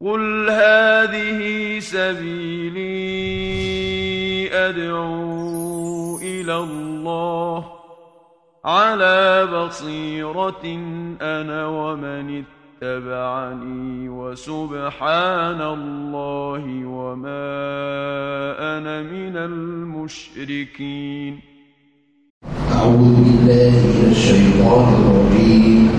قل هذه سبيلي أدعو إلى الله على بصيرة أنا ومن اتبعني وسبحان الله وما أنا من المشركين أعوذ بالله من الشيطان الرجيم.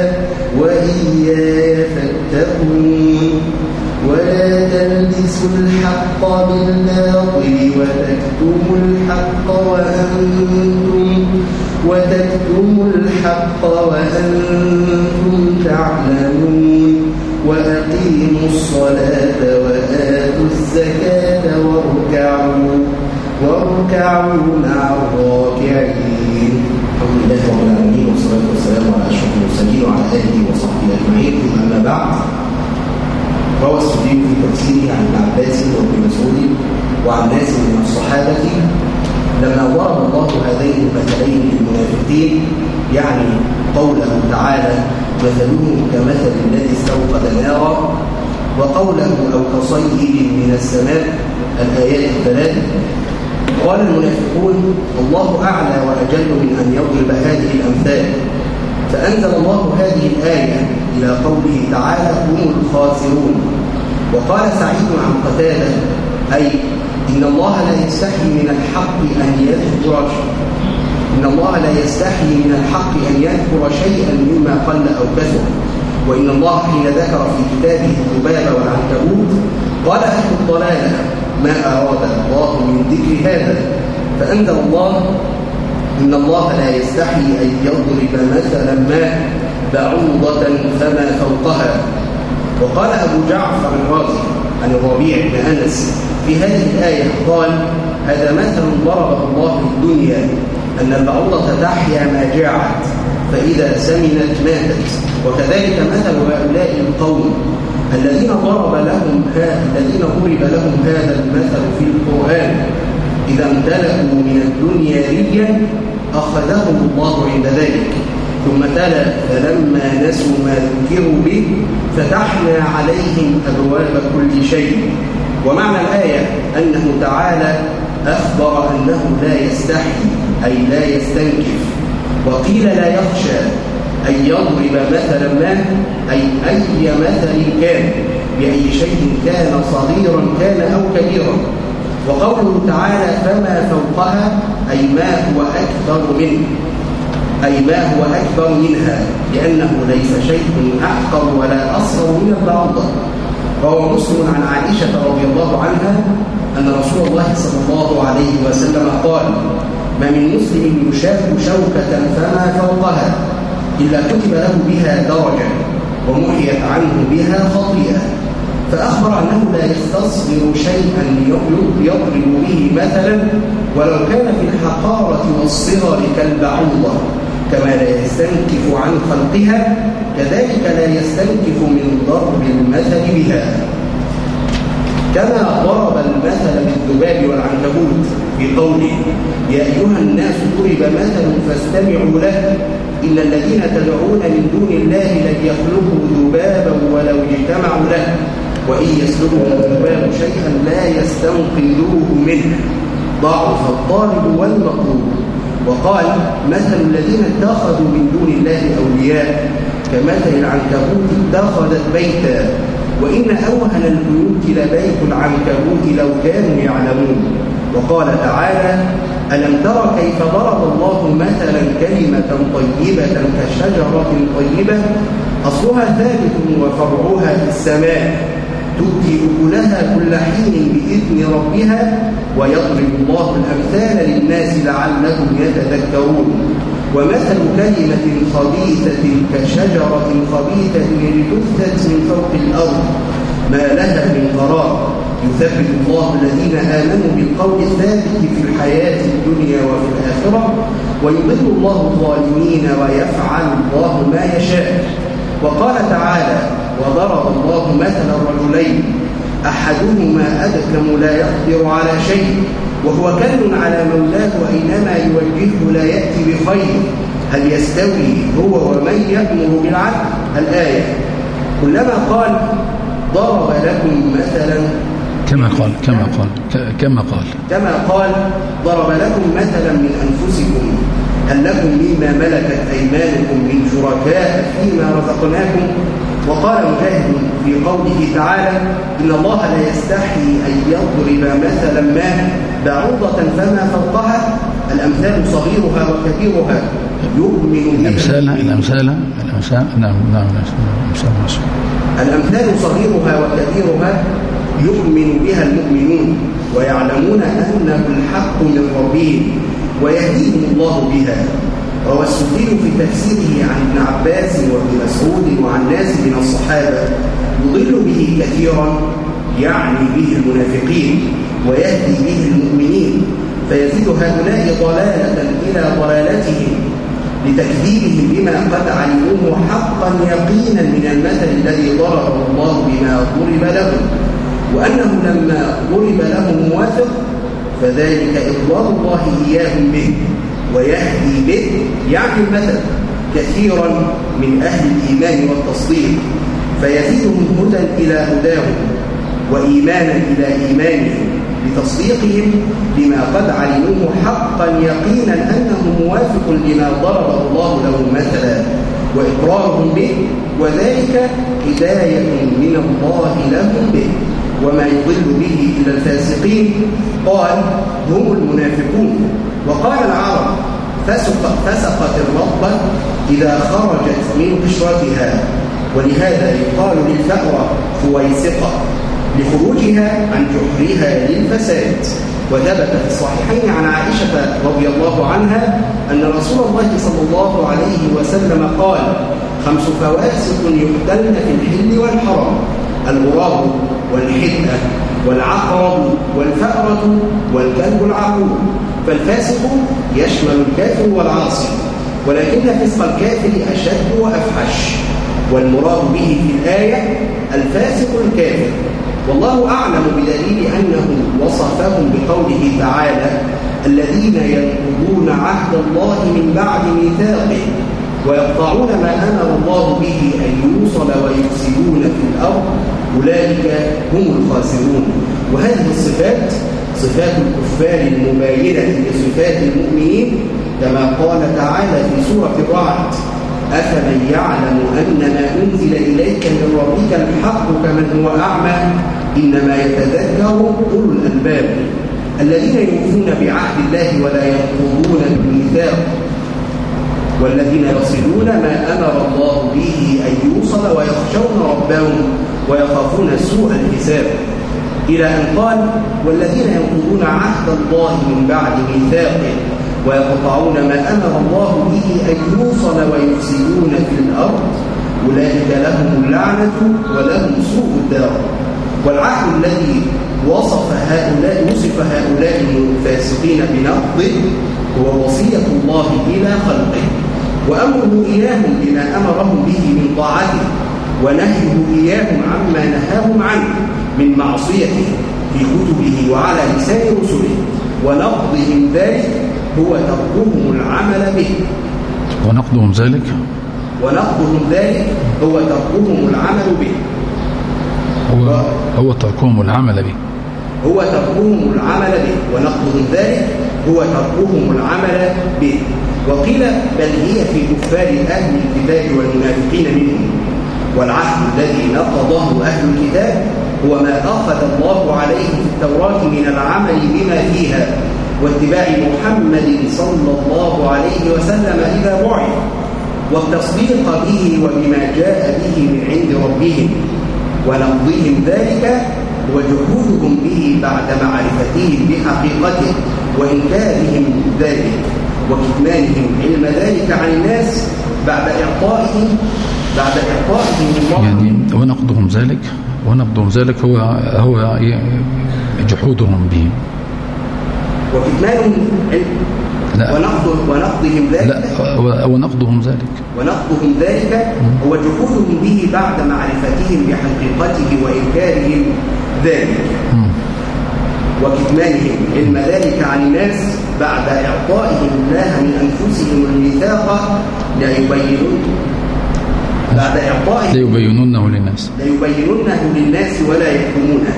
وإياي فاتقون ولا تلبسوا الحق بالباطل وتكتموا الحق وأنتم وتكتموا الحق وأنتم تعلمون. وأقيموا الصلاة وآتوا الزكاة واركعوا. واركعوا مع الراكعين. لله رب العالمين والصلاة والسلام على أشرف المرسلين وعلى آله وصحبه أجمعين. ثم أما بعد روى السدي في تفسيره عن ابن عباس وابن مسعود وعن ناس من الصحابة لما ضرب الله هذين المثلين للمنافقين يعني قوله تعالى مثلهم كمثل الذي استوقد نارا وقوله أو كصيد من السماء الآيات الثلاث قال المنافقون الله أعلى وأجل من أن يضرب هذه الأمثال. فأنزل الله هذه الآية إلى قوله تعالى هم الخاسرون وقال سعيد عن قتادة أي إن الله لا يستحي من الحق أن يذكر إن الله لا يستحي من الحق أن يذكر شيئا مما قل أو كثر. وإن الله حين ذكر في كتابه الذباب والعنكبوت قال أهل الضلالة ما أراد الله من ذكر هذا فأنزل الله إن الله لا يستحي أن يضرب مثلا ما بعوضة فما فوقها. وقال أبو جعفر الرازي عن الربيع بن أنس في هذه الآية قال هذا مثل ضربه الله الدنيا أن البعوضة تحيا ما جاعت فإذا سمنت ماتت. وكذلك مثل هؤلاء القوم الذين ضرب لهم الذين ضرب لهم هذا المثل في القرآن إذا امتلأوا من الدنيا ريا أخذهم الله عند ذلك. ثم تلا فلما نسوا ما ذكروا به فتحنا عليهم أبواب كل شيء. ومعنى الآية أنه تعالى أخبر أنه لا يستحي أي لا يستنكف. وقيل لا يخشى أن يضرب مثلا ما؟ أي أي مثل كان بأي شيء كان صغيرا كان أو كبيرا. وقوله تعالى فما فوقها أي ما هو أكبر منه. أي ما هو أكبر منها لأنه ليس شيء أحقر ولا أصغر من البعوضة روى مسلم عن عائشة رضي الله عنها أن رسول الله صلى الله عليه وسلم قال ما من مسلم يشاك شوكة فما فوقها. إلا كتب له بها درجة ومحيت عنه بها خطيئة. فأخبر أنه لا يستصغر شيئا يضرب به مثلا ولو كان في الحقارة والصغر كالبعوضة كما لا يستنكف عن خلقها كذلك لا يستنكف من ضرب المثل بها. كما ضرب المثل بالذباب والعنكبوت في قوله يا أيها الناس ضرب مثل فاستمعوا له إن الذين تدعون من دون الله لن يخلقوا ذبابا ولو اجتمعوا له. وإن يسلبهم الذباب شيئا لا يستنقذوه منه. ضعف الطالب والمطلوب. وقال مثل الذين اتخذوا من دون الله أولياء كمثل العنكبوت اتخذت بيتا. وإن أوهن البيوت لبيت العنكبوت لو كانوا يعلمون. وقال تعالى ألم تر كيف ضرب الله مثلا كلمة طيبة كشجرة طيبة؟ أصلها ثابت وفرعها في السماء. تؤتي أكلها كل حين بإذن ربها ويضرب الله الأمثال للناس لعلهم يتذكرون. ومثل كلمة خبيثة كشجرة خبيثة لتثبت من فوق الأرض. ما لها من قرار يثبت الله الذين آمنوا بالقول الثابت في الحياة الدنيا وفي الآخرة ويضل الله الظالمين ويفعل الله ما يشاء. وقال تعالى وضرب الله مثل الرجلين أحدهما أدكم لا يقدر على شيء وهو كل على مولاه وإنما يوجهه لا يأتي بخير. هل يستوي هو ومن يأمر بالعدل؟ الآية كلما قال ضرب لكم مثلا كما قال كما قال كما قال كما قال ضرب لكم مثلا من أنفسكم هل لكم مما ملكت أيمانكم من شركاء فيما رزقناكم وقال مجاهد في قوله تعالى إن الله لا يستحي أن يضرب مثلا ما بعوضة فما فوقها الأمثال صغيرها وكبيرها يؤمن الأمثال الأمثال الأمثال نعم نعم الأمثال الأمثال صغيرها وكبيرها يؤمن بها المؤمنون ويعلمون أنه الحق من ربهم ويهديهم الله بها. وهو السدي في تفسيره عن ابن عباس وابن مسعود وعن ناس من الصحابة يضل به كثيرا يعني به المنافقين ويهدي به المؤمنين فيزيد هؤلاء ضلالة إلى ضلالتهم لتكذيبهم بما قد علموه حقا يقينا من المثل الذي ضربه الله بما ضرب لهم. وأنه لما ضرب لهم موافق فذلك إضلال الله إياهم به ويهدي به. يعني المثل كثيرا من أهل الإيمان والتصديق فيزيدهم هدى إلى هداهم وإيمانا إلى إيمانهم بتصديقهم بما قد علموه حقا يقينا أنه موافق لما ضربه الله لهم مثلا وإقرارهم به وذلك هداية من الله لهم به. وما يضل به إلى الفاسقين. قال هم المنافقون. وقال العرب فسق فسقت الرطبة إذا خرجت من قشرتها. ولهذا يقال للفأرة فويسقة. لخروجها عن جحرها للفساد. وثبت في الصحيحين عن عائشة رضي الله عنها أن رسول الله صلى الله عليه وسلم قال خمس فواسق يقتلن في الحل والحرم. الغراب والحدة والعقرب والفأرة والكلب العقور فالفاسق يشمل الكافر والعاصي ولكن فسق الكافر أشد وأفحش. والمراد به في الآية الفاسق الكافر والله أعلم بدليل أنه وصفهم بقوله تعالى الذين ينقضون عهد الله من بعد ميثاقه ويقطعون ما أمر الله به أن يوصل ويفسدون في الأرض أولئك هم الخاسرون. وهذه الصفات صفات الكفار المباينة لصفات المؤمنين كما قال تعالى في سورة الرعد أفمن يعلم أن ما أنزل إليك من ربك الحق كمن هو أعمى إنما يتذكر أولو الألباب. الذين يوفون بعهد الله ولا ينقضون الميثاق والذين يصلون ما أمر الله به أن يوصل ويخشون ربهم ويخافون سوء الحساب. إلى أن قال والذين ينقضون عهد الله من بعد ميثاقه ويقطعون ما أمر الله به أن يوصل ويفسدون في الأرض أولئك لهم اللعنة ولهم سوء الدار. والعهد الذي وصف هؤلاء وصف هؤلاء الفاسقين بنقضه هو وصية الله إلى خلقه. وأمره إياهم بما أمرهم به من طاعته ونهيه إياهم عما نهاهم عنه من معصيته في كتبه وعلى لسان رسله ونقضهم ذلك هو تركهم العمل به. ونقضهم ذلك؟ ونقضهم ذلك هو تركهم العمل به. هو هو تركهم العمل به. هو تركهم العمل به. ونقضهم ذلك هو تركهم العمل به. وقيل بل هي في كفار أهل الكتاب والمنافقين منهم. والعهد الذي نقضه أهل الكتاب هو ما أخذ الله عليه في التوراة من العمل بما فيها واتباع محمد صلى الله عليه وسلم إذا بعث والتصديق به وبما جاء به من عند ربهم. ونقضهم ذلك وجحودهم به بعد معرفتهم بحقيقته وإنكارهم ذلك. وكتمانهم علم ذلك عن الناس بعد إعطائهم بعد إعطائهم يعني ونقضهم ذلك ونقضهم ذلك هو هو جحودهم به. وكتمانهم لا. ونقض ونقضهم ذلك لا ونقضهم ذلك. ونقضهم ذلك هو جحودهم به بعد معرفتهم بحقيقته وإنكارهم ذلك. وكتمانهم علم ذلك عن الناس بعد إعطائهم الله من أنفسهم الميثاق لا يبينون بعد إعطائهم ليبينونه للناس. ليبينونه للناس ولا يكتمونه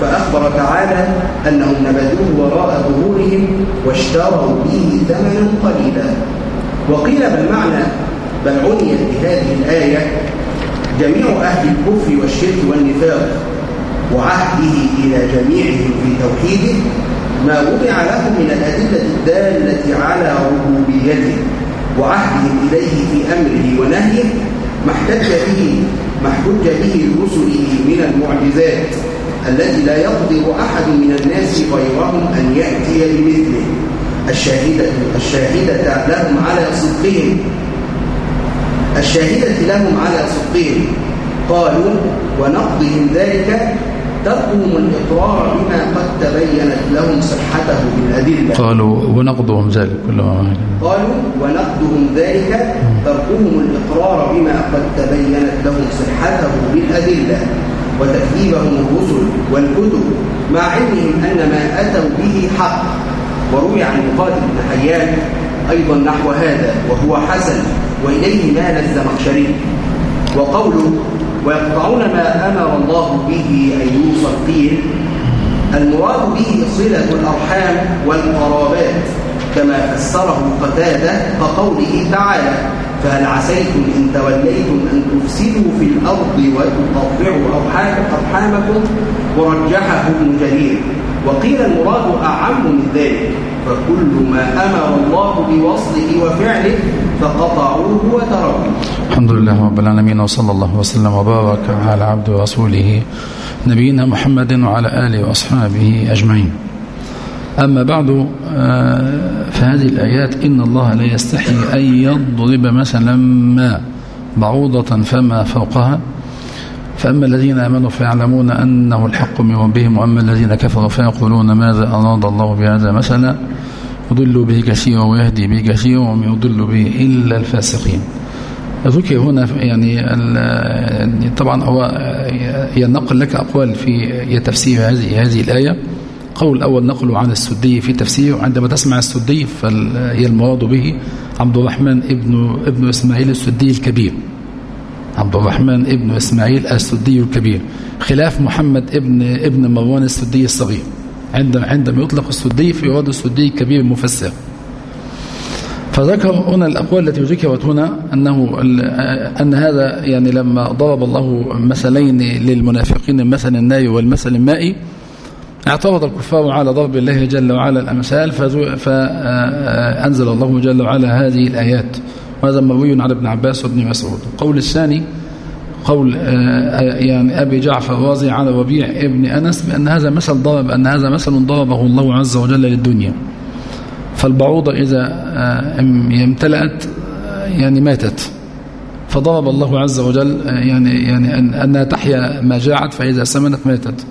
فأخبر تعالى أنهم نبذوه وراء ظهورهم واشتروا به ثمنا قليلا. وقيل بالمعنى بل عنيت بهذه الآية جميع أهل الكفر والشرك والنفاق وعهده إلى جميعهم في توحيده ما وضع لهم من الأدلة الدالة على ربوبيته وعهدهم إليه في أمره ونهيه ما احتج به ما احتج به لرسله من المعجزات التي لا يقدر أحد من الناس غيرهم أن يأتي بمثله. الشاهدة, الشاهدة لهم على صدقهم. الشاهدة لهم على صدقهم. قالوا ونقضهم ذلك تركهم الإقرار بما قد تبينت لهم صحته بالأدلة. قالوا ونقضهم ذلك قالوا ونقضهم ذلك تركهم الإقرار بما قد تبينت لهم صحته بالأدلة وتكذيبهم الرسل والكتب مع علمهم أن ما أتوا به حق. وروي عن مقاتل بن حيان أيضا نحو هذا وهو حسن وإليه مال الزمخشري. وقوله ويقطعون ما أمر الله به أن يوصل قيل المراد به صلة الأرحام والقرابات كما فسره قتادة كقوله تعالى فهل عسيتم إن توليتم أن تفسدوا في الأرض وتقطعوا أرحامكم؟ ورجحه ابن جرير. وقيل المراد أعم من ذلك فكل ما أمر الله بوصله وفعله فقطعوه وتركوه. الحمد لله رب العالمين وصلى الله وسلم وبارك على عبده ورسوله نبينا محمد وعلى آله وأصحابه أجمعين. أما بعد آه، فهذه الآيات إن الله لا يستحي أن يضرب مثلا ما بعوضة فما فوقها. فأما الذين آمنوا فيعلمون أنه الحق من ربهم وأما الذين كفروا فيقولون ماذا أراد الله بهذا مثلا؟ يضل به كثيرا ويهدي به كثيرا وما يضل به إلا الفاسقين. ذكر هنا يعني طبعا هو ينقل لك أقوال في تفسير هذه هذه الآية. قول الأول نقله عن السدي في تفسيره. عندما تسمع السدي فهي المراد به عبد الرحمن ابن ابن إسماعيل السدي الكبير. عبد الرحمن ابن إسماعيل السدي الكبير خلاف محمد ابن ابن مروان السدي الصغير. عندما عندما يطلق السدي فيراد السدي الكبير المفسر فذكر هنا الأقوال التي ذكرت هنا أنه أن هذا يعني لما ضرب الله مثلين للمنافقين المثل الناري والمثل المائي اعترض الكفار على ضرب الله جل وعلا الأمثال فأنزل الله جل وعلا هذه الآيات. وهذا مروي على ابن عباس وابن مسعود. القول الثاني قول يعني أبي جعفر الرازي على ربيع ابن أنس بأن هذا مثل ضرب أن هذا مثل ضربه الله عز وجل للدنيا. فالبعوضة إذا امتلأت يعني ماتت. فضرب الله عز وجل يعني يعني أنها تحيا ما جاعت فإذا سمنت ماتت.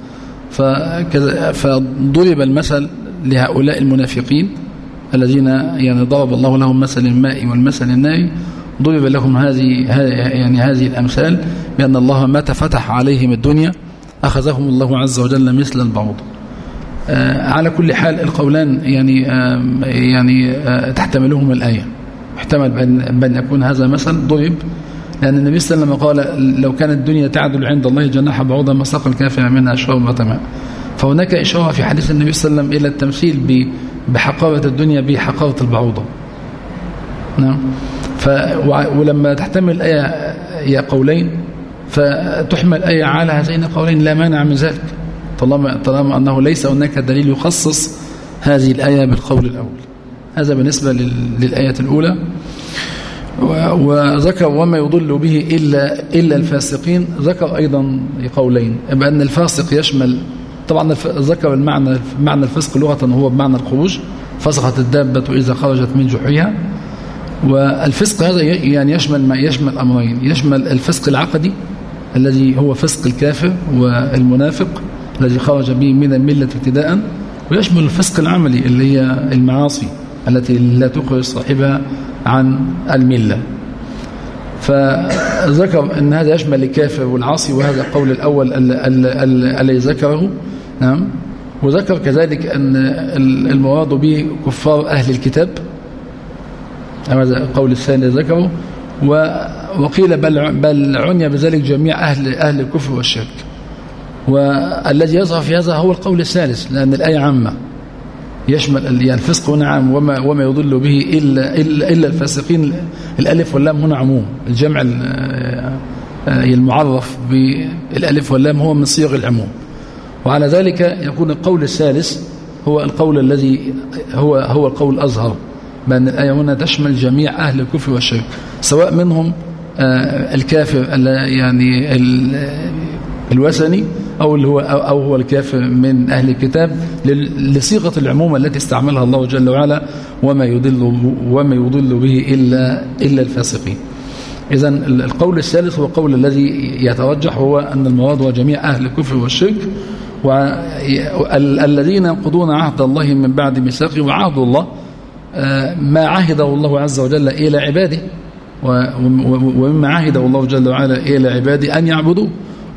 فضرب المثل لهؤلاء المنافقين. الذين يعني ضرب الله لهم مثل الماء والمثل النار ضرب لهم هذه يعني هذه الأمثال بأن الله متى فتح عليهم الدنيا أخذهم الله عز وجل مثل البعوض. آه، على كل حال القولان يعني يعني آه، تحتملهم الآية. احتمل بأن يكون هذا مثل ضرب لأن النبي صلى الله عليه وسلم قال لو كانت الدنيا تعدل عند الله جناح بعوضة ما سقى الكافر منها شربة ماء فهناك إشارة في حديث النبي صلى الله عليه وسلم إلى التمثيل بحقارة الدنيا بحقارة البعوضة. نعم. ف ولما تحتمل الآية يا قولين فتحمل الآية على هذين القولين لا مانع من ذلك طالما طالما أنه ليس هناك دليل يخصص هذه الآية بالقول الأول. هذا بالنسبة للآية الأولى. وذكر وما يضل به إلا, إلا الفاسقين. ذكر أيضا قولين بأن الفاسق يشمل طبعا ذكر المعنى معنى الفسق لغة هو بمعنى الخروج. فسقت الدابة إذا خرجت من جحرها. والفسق هذا يعني يشمل ما يشمل أمرين. يشمل الفسق العقدي الذي هو فسق الكافر والمنافق الذي خرج به من الملة ابتداء ويشمل الفسق العملي اللي هي المعاصي التي لا تخرج صاحبها عن الملة. فذكر أن هذا يشمل الكافر والعاصي. وهذا القول الأول الذي ذكره. نعم. وذكر كذلك أن المراد به كفار أهل الكتاب. هذا القول الثاني ذكره. وقيل بل, بل عني بذلك جميع أهل, أهل الكفر والشرك. والذي يظهر في هذا هو القول الثالث لأن الآية عامة. يشمل يعني الفسق هنا وما, وما يضل به إلا, إلا, إلا الفاسقين. الألف واللام هنا عموم. الجمع المعرف بالألف واللام هو من صيغ العموم. وعلى ذلك يكون القول الثالث هو القول الذي هو هو القول الأظهر بأن الآية هنا تشمل جميع أهل الكفر والشرك سواء منهم آه، الكافر يعني الوثني أو, اللي هو أو هو الكافر من أهل الكتاب لصيغة العموم التي استعملها الله جل وعلا وما يضل, وما يضل به إلا, إلا الفاسقين. إذا القول الثالث هو القول الذي يترجح هو أن المراد هو جميع أهل الكفر والشرك والذين ينقضون عهد الله من بعد ميثاقه وعهد الله آه، ما عهده الله عز وجل إلى عباده ومما عهده الله جل وعلا إلى عباده أن يعبدوا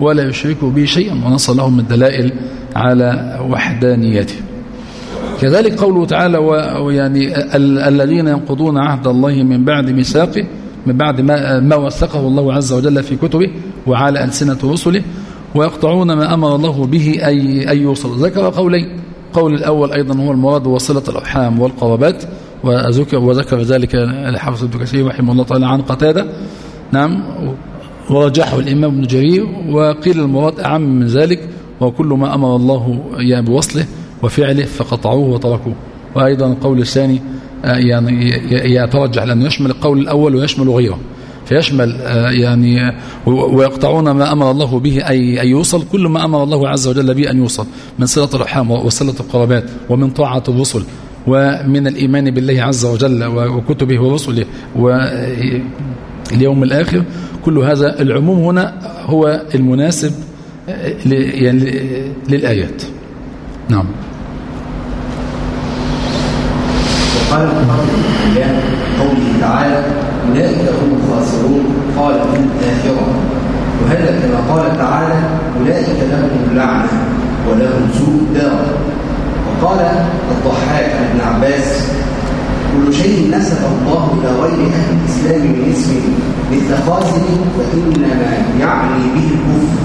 ولا يشركوا به شيئا ونص لهم الدلائل على وحدانيته. كذلك قوله تعالى ويعني الذين ينقضون عهد الله من بعد ميثاقه من بعد ما, ما وثقه الله عز وجل في كتبه وعلى ألسنة رسله ويقطعون ما أمر الله به أي, أي يوصل. ذكر قولين. قول الأول أيضا هو المراد وصلة الأرحام والقرابات وذكر, وذكر ذلك الحافظ ابن كثير رحمه الله تعالى عن قتادة. نعم. ورجحه الإمام ابن جرير وقيل المراد أعم من ذلك وكل ما أمر الله يعني بوصله وفعله فقطعوه وتركوه. وأيضا القول الثاني آه، يعني يترجح لأنه يشمل القول الأول ويشمل غيره. فيشمل آه، يعني ويقطعون ما أمر الله به أي, أي يوصل. كل ما أمر الله عز وجل به أن يوصل من صلة الرحام وصلة القرابات ومن طاعة الرسل ومن الإيمان بالله عز وجل وكتبه ورسله واليوم الآخر. كل هذا العموم هنا هو المناسب يعني للآيات. نعم. وقال قوله تعالى أولئك هم الخاسرون قال في الآخرة وهذا كما قال تعالى أولئك لهم اللعنة ولهم سوء الدار. وقال الضحاك عن ابن عباس كل شيء نسب الله إلى غير أهل الإسلام من اسم مثل خاسر فإنما يعني به الكفر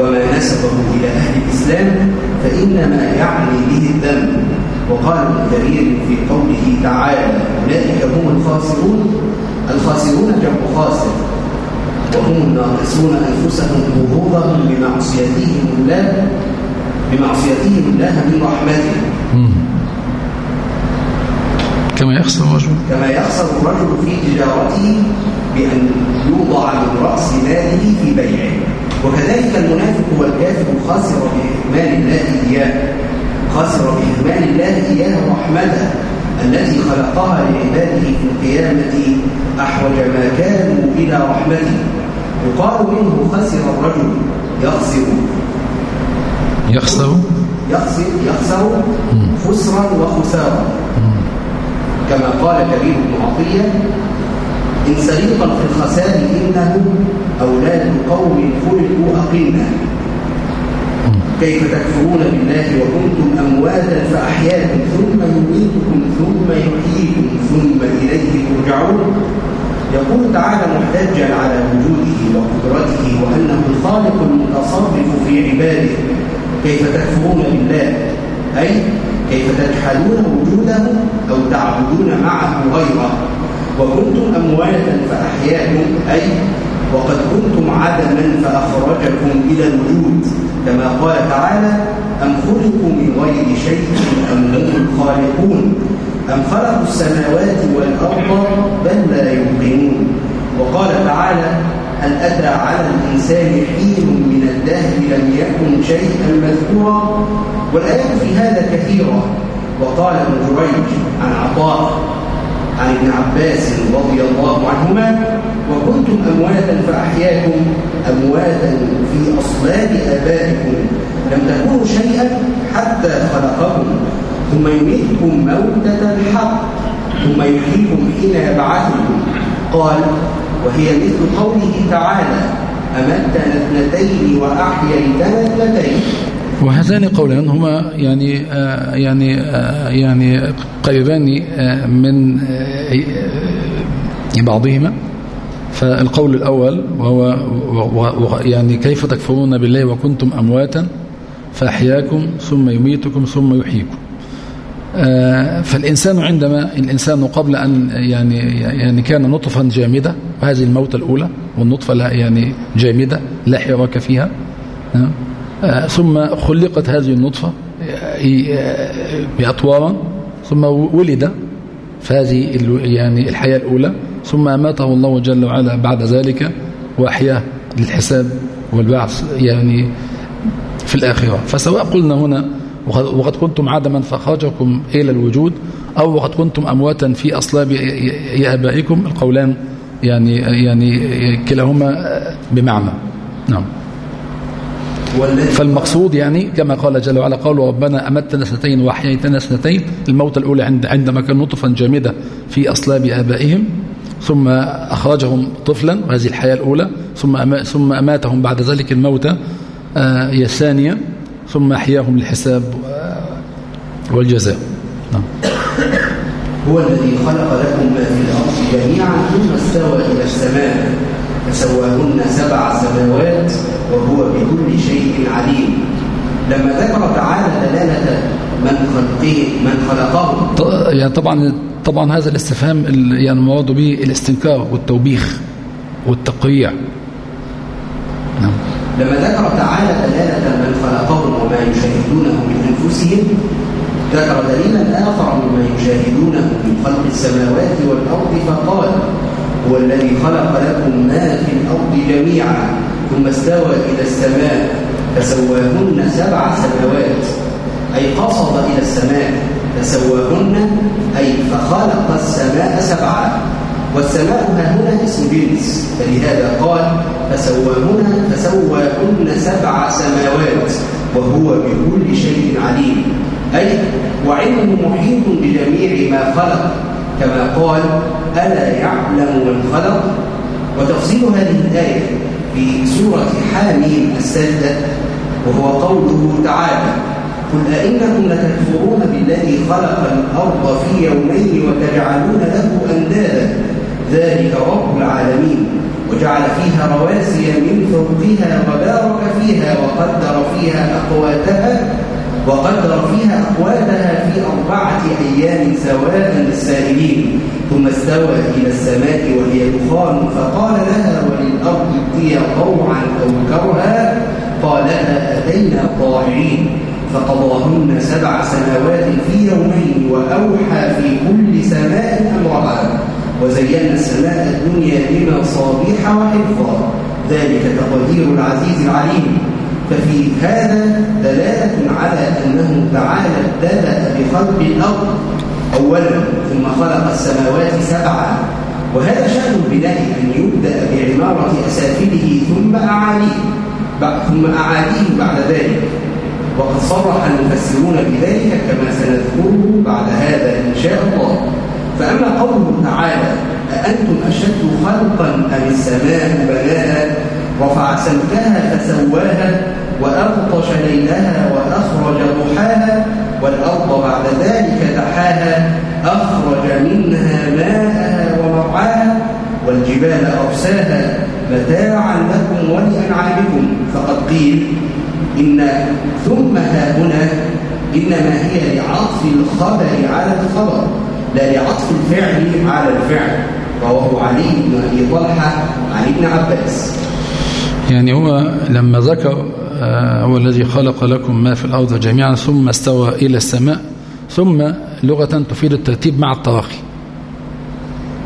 وما نسبه إلى أهل الإسلام فإنما يعني به الذنب. وقال ابن في قوله تعالى أولئك هم الخاسرون. الخاسرون جمع خاسر وهم الناقصون أنفسهم ظهورهم بمعصيتهم الله بمعصيتهم الله من رحمته. كما يخسر الرجل. كما يخسر الرجل في تجارته بأن يوضع من رأس ماله في بيعه. وكذلك المنافق والكافر خاسر بإهمال الله إياه خاسر بإهمال الله إياه رحمته. التي خلقها لعباده في القيامة أحوج ما كانوا إلى رحمته. يقال منه خسر الرجل يخسر. يخسر؟ يخسر يخسر. خسرا وخسارا. كما قال كبير بن عطية إن سريقا في الخسار إنه أولاد قوم خلقوا أقلنا كيف تكفرون بالله وكنتم أمواتا فأحياكم ثم يميتكم ثم يحييكم ثم إليه ترجعون. يقول تعالى محتجا على وجوده وقدرته وأنه الخالق المتصرف في عباده. كيف تكفرون بالله؟ أي كيف تجحدون وجوده أو تعبدون معه غيره؟ وكنتم أمواتا فأحياكم. أي وقد كنتم عدما فأخرجكم إلى الوجود كما قال تعالى أم خلقوا من غير شيء أم هم الخالقون؟ أم خلقوا السماوات والأرض بل لا يوقنون وقال تعالى هل أتى على الإنسان حين من الدهر لم يكن شيئا مذكورا؟ والآيات في هذا كثيرة. وقال ابن جريج عن عطاء عن ابن عباس رضي الله عنهما وكنتم أمواتا فأحياكم أمواتا في أصلاب آبائكم لم تكونوا شيئا حتى خلقكم ثم يميتكم موتة الحق ثم يحييكم حين يبعثكم قال وهي مثل قوله تعالى أمتنا اثنتين وأحييتنا اثنتين وهذان قولان هما يعني آه يعني آه يعني قريبان آه من بعضهما. فالقول الأول وهو يعني كيف تكفرون بالله وكنتم أمواتا فأحياكم ثم يميتكم ثم يحييكم. فالإنسان عندما الإنسان قبل أن يعني يعني كان نطفا جامدة وهذه الموتة الأولى والنطفة يعني جامدة لا حراك فيها. ثم خلقت هذه النطفة بأطوارا ثم ولد فهذه يعني الحياة الأولى ثم أماته الله جل وعلا بعد ذلك وأحياه للحساب والبعث يعني في الآخرة. فسواء قلنا هنا وقد كنتم عدما فخرجكم إلى الوجود أو وقد كنتم أمواتا في أصلاب آبائكم القولان يعني يعني كلاهما بمعنى. نعم. فالمقصود يعني كما قال جل وعلا قالوا ربنا أمتنا سنتين وأحييتنا سنتين الموت الأولى عند عندما كان نطفا جامدة في أصلاب آبائهم ثم أخرجهم طفلا وهذه الحياة الأولى ثم ثم أماتهم بعد ذلك الموتى هي الثانية ثم أحياهم للحساب والجزاء نعم. هو الذي خلق لكم ما في الأرض جميعا ثم استوى إلى السماء فسواهن سبع سماوات وهو بكل شيء عليم. لما ذكر تعالى دلالة من خلقه من خلقه. يعني طبعا طبعا هذا الاستفهام يعني المراد به الاستنكار والتوبيخ والتقريع نعم. لما ذكر تعالى دلالة من خلقهم وما يشاهدونه من أنفسهم ذكر دليلا آخر مما يشاهدونه من خلق السماوات والأرض فقال هو الذي خلق لكم ما في الأرض جميعا ثم استوى إلى السماء فسواهن سبع سماوات أي قصد إلى السماء فسواهن أي فخلق السماء سبعا والسماء هنا اسم جنس فلهذا قال فسواهن فسواهن سبع سماوات وهو بكل شيء عليم أي وعلمه محيط بجميع ما خلق. كما قال ألا يعلم من خلق وتفصيل هذه الآية في سورة حاميم السادة وهو قوله تعالى قل أئنكم لتكفرون بالذي خلق الأرض في يومين وتجعلون له أندادا؟ ذلك رب العالمين وجعل فيها رواسي من فوقها وبارك فيها وقدر فيها أقواتها وقدر فيها أقواتها في أربعة أيام سواء للسائلين ثم استوى إلى السماء وهي دخان فقال لها وللأرض ائتيا طوعا أو كرها؟ قالتا أتينا طائعين فقضاهن سبع سماوات في يومين وأوحى في كل سماء أمرها وزينا السماء الدنيا بما صابيح وحفظا ذلك تقدير العزيز العليم. ففي هذا دلالة على أنه تعالى ابتدأ بخلق الأرض أولا ثم خلق السماوات سبعا. وهذا شأن البناء أن يبدأ بعمارة أسافله ثم أعاليه ثم أعاليه بعد ذلك. وقد صرح المفسرون بذلك كما سنذكره بعد هذا إن شاء الله. فأما قوله تعالى أأنتم أشد خلقا أم السماء بناها رفع سمكها فسواها وأغطش ليلها وأخرج ضحاها والأرض بعد ذلك دحاها أخرج منها ماءها ومرعاها والجبال أرساها متاعا لكم ولأنعامكم. فقد قيل إن ثم ها هنا إنما هي لعطف الخبر على الخبر لا لعطف الفعل على الفعل. رواه علي بن أبي طلحة عن ابن عباس. يعني هو لما ذكر آه، هو الذي خلق لكم ما في الأرض جميعا ثم استوى إلى السماء ثم لغة تفيد الترتيب مع التراخي.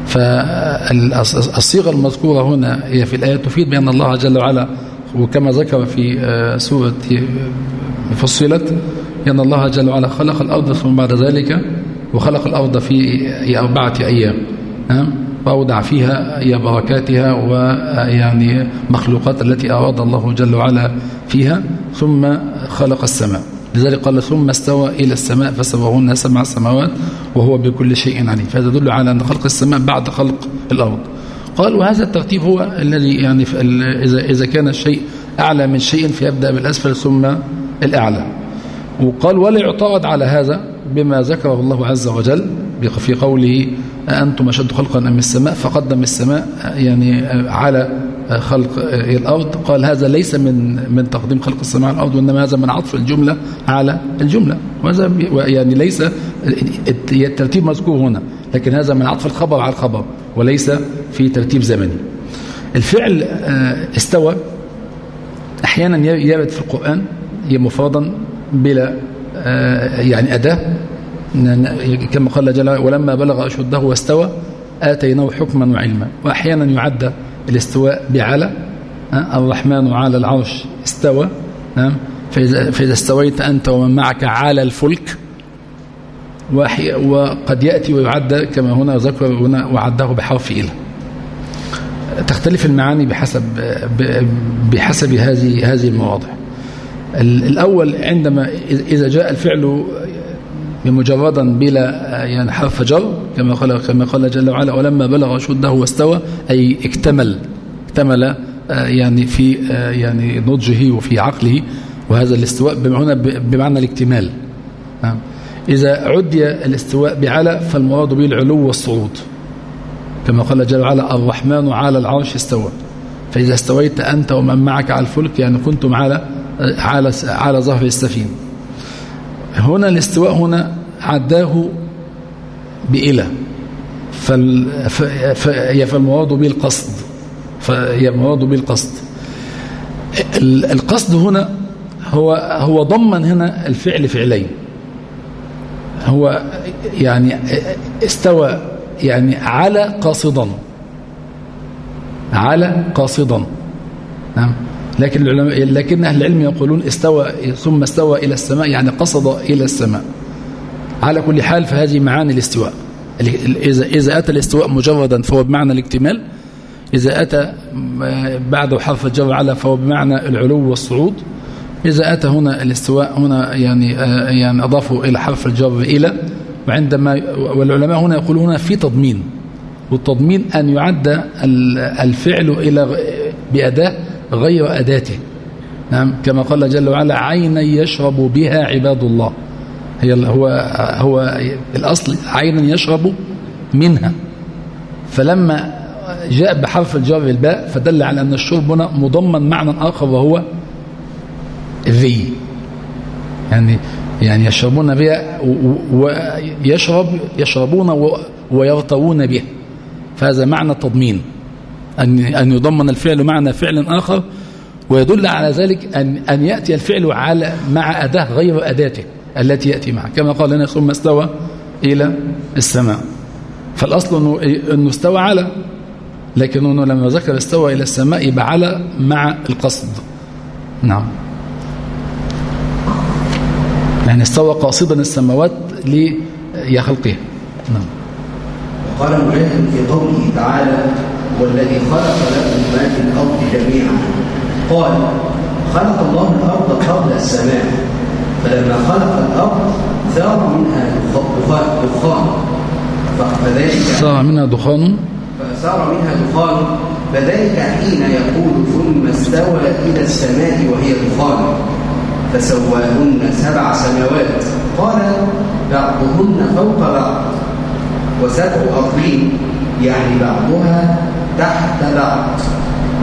فالصيغة المذكورة هنا هي في الآية تفيد بأن الله جل وعلا وكما ذكر في آه، سورة فصلت أن الله جل وعلا خلق الأرض ثم بعد ذلك وخلق الأرض في أربعة أيام. وأودع فيها هي بركاتها ويعني مخلوقات التي أراد الله جل وعلا فيها ثم خلق السماء. لذلك قال ثم استوى إلى السماء فسواهن سبع سماوات وهو بكل شيء عليم. فهذا يدل على أن خلق السماء بعد خلق الأرض. قال وهذا الترتيب هو الذي يعني إذا إذا كان الشيء أعلى من شيء فيبدأ بالأسفل ثم الأعلى. وقال ولا يعترض على هذا بما ذكره الله عز وجل في قوله أنتم أشد خلقا أم السماء؟ فقدم السماء يعني على خلق الأرض. قال هذا ليس من من تقديم خلق السماء على الأرض وإنما هذا من عطف الجملة على الجملة. وهذا يعني ليس الترتيب مذكور هنا لكن هذا من عطف الخبر على الخبر وليس في ترتيب زمني. الفعل آه، استوى. أحيانا يرد في القرآن مفردا بلا آه، يعني أداة. كما قال جل ولما بلغ أشده واستوى آتيناه حكما وعلما. وأحيانا يعد الاستواء بعلى الرحمن على العرش استوى فإذا, استويت أنت ومن معك على الفلك وقد يأتي ويعد كما هنا ذكر هنا وعده بحرف إلى. تختلف المعاني بحسب بحسب هذه هذه المواضع. الأول عندما إذا جاء الفعل مجردا بلا يعني حرف جر كما قال كما قال جل وعلا ولما بلغ اشده واستوى أي اكتمل اكتمل يعني في يعني نضجه وفي عقله وهذا الاستواء هنا بمعنى الاكتمال. نعم. إذا عدي الاستواء بعلى فالمراد به العلو والصعود. كما قال جل وعلا الرحمن على العرش استوى. فإذا استويت أنت ومن معك على الفلك يعني كنتم على على على ظهر السفينة. هنا الاستواء هنا عداه بإلى. فالمراد به القصد فهي المراد به القصد القصد هنا هو هو ضمن هنا الفعل فعلين. هو يعني استوى يعني على قاصدا. على قاصدا. نعم. لكن العلماء لكن أهل العلم يقولون استوى ثم استوى إلى السماء يعني قصد إلى السماء. على كل حال فهذه معاني الاستواء. إذا إذا أتى الاستواء مجردا فهو بمعنى الاكتمال. إذا أتى بعده حرف الجر على فهو بمعنى العلو والصعود. إذا أتى هنا الاستواء هنا يعني يعني أضافه إلى حرف الجر إلى وعندما والعلماء هنا يقولون في تضمين. والتضمين أن يعد الفعل إلى بأداة غير أداته. نعم كما قال جل وعلا عينا يشرب بها عباد الله. هي هو هو الأصل عينا يشرب منها. فلما جاء بحرف الجر الباء فدل على أن الشرب هنا مضمن معنى آخر وهو ذي يعني يعني يشربون بها ويشرب يشربون ويرتوون بها. فهذا معنى التضمين. أن أن يضمن الفعل معنى فعل آخر ويدل على ذلك أن أن يأتي الفعل على مع أداة غير أداته التي يأتي معه. كما قال لنا ثم استوى إلى السماء. فالأصل أنه, أنه استوى على لكن أنه لما ذكر استوى إلى السماء يبقى على مع القصد. نعم. يعني استوى قاصدا السماوات ليخلقها نعم. وقال مجاهد في قوله تعالى والذي خلق لكم ما في الأرض جميعا. قال خلق الله الأرض قبل السماء فلما خلق الأرض ثار منها دخان فذلك ثار منها دخان؟ فثار منها دخان فذلك حين يقول ثم استوى إلى السماء وهي دخان فسواهن سبع سماوات. قال بعضهن فوق بعض وسبع أرضين يعني بعضها تحت بعض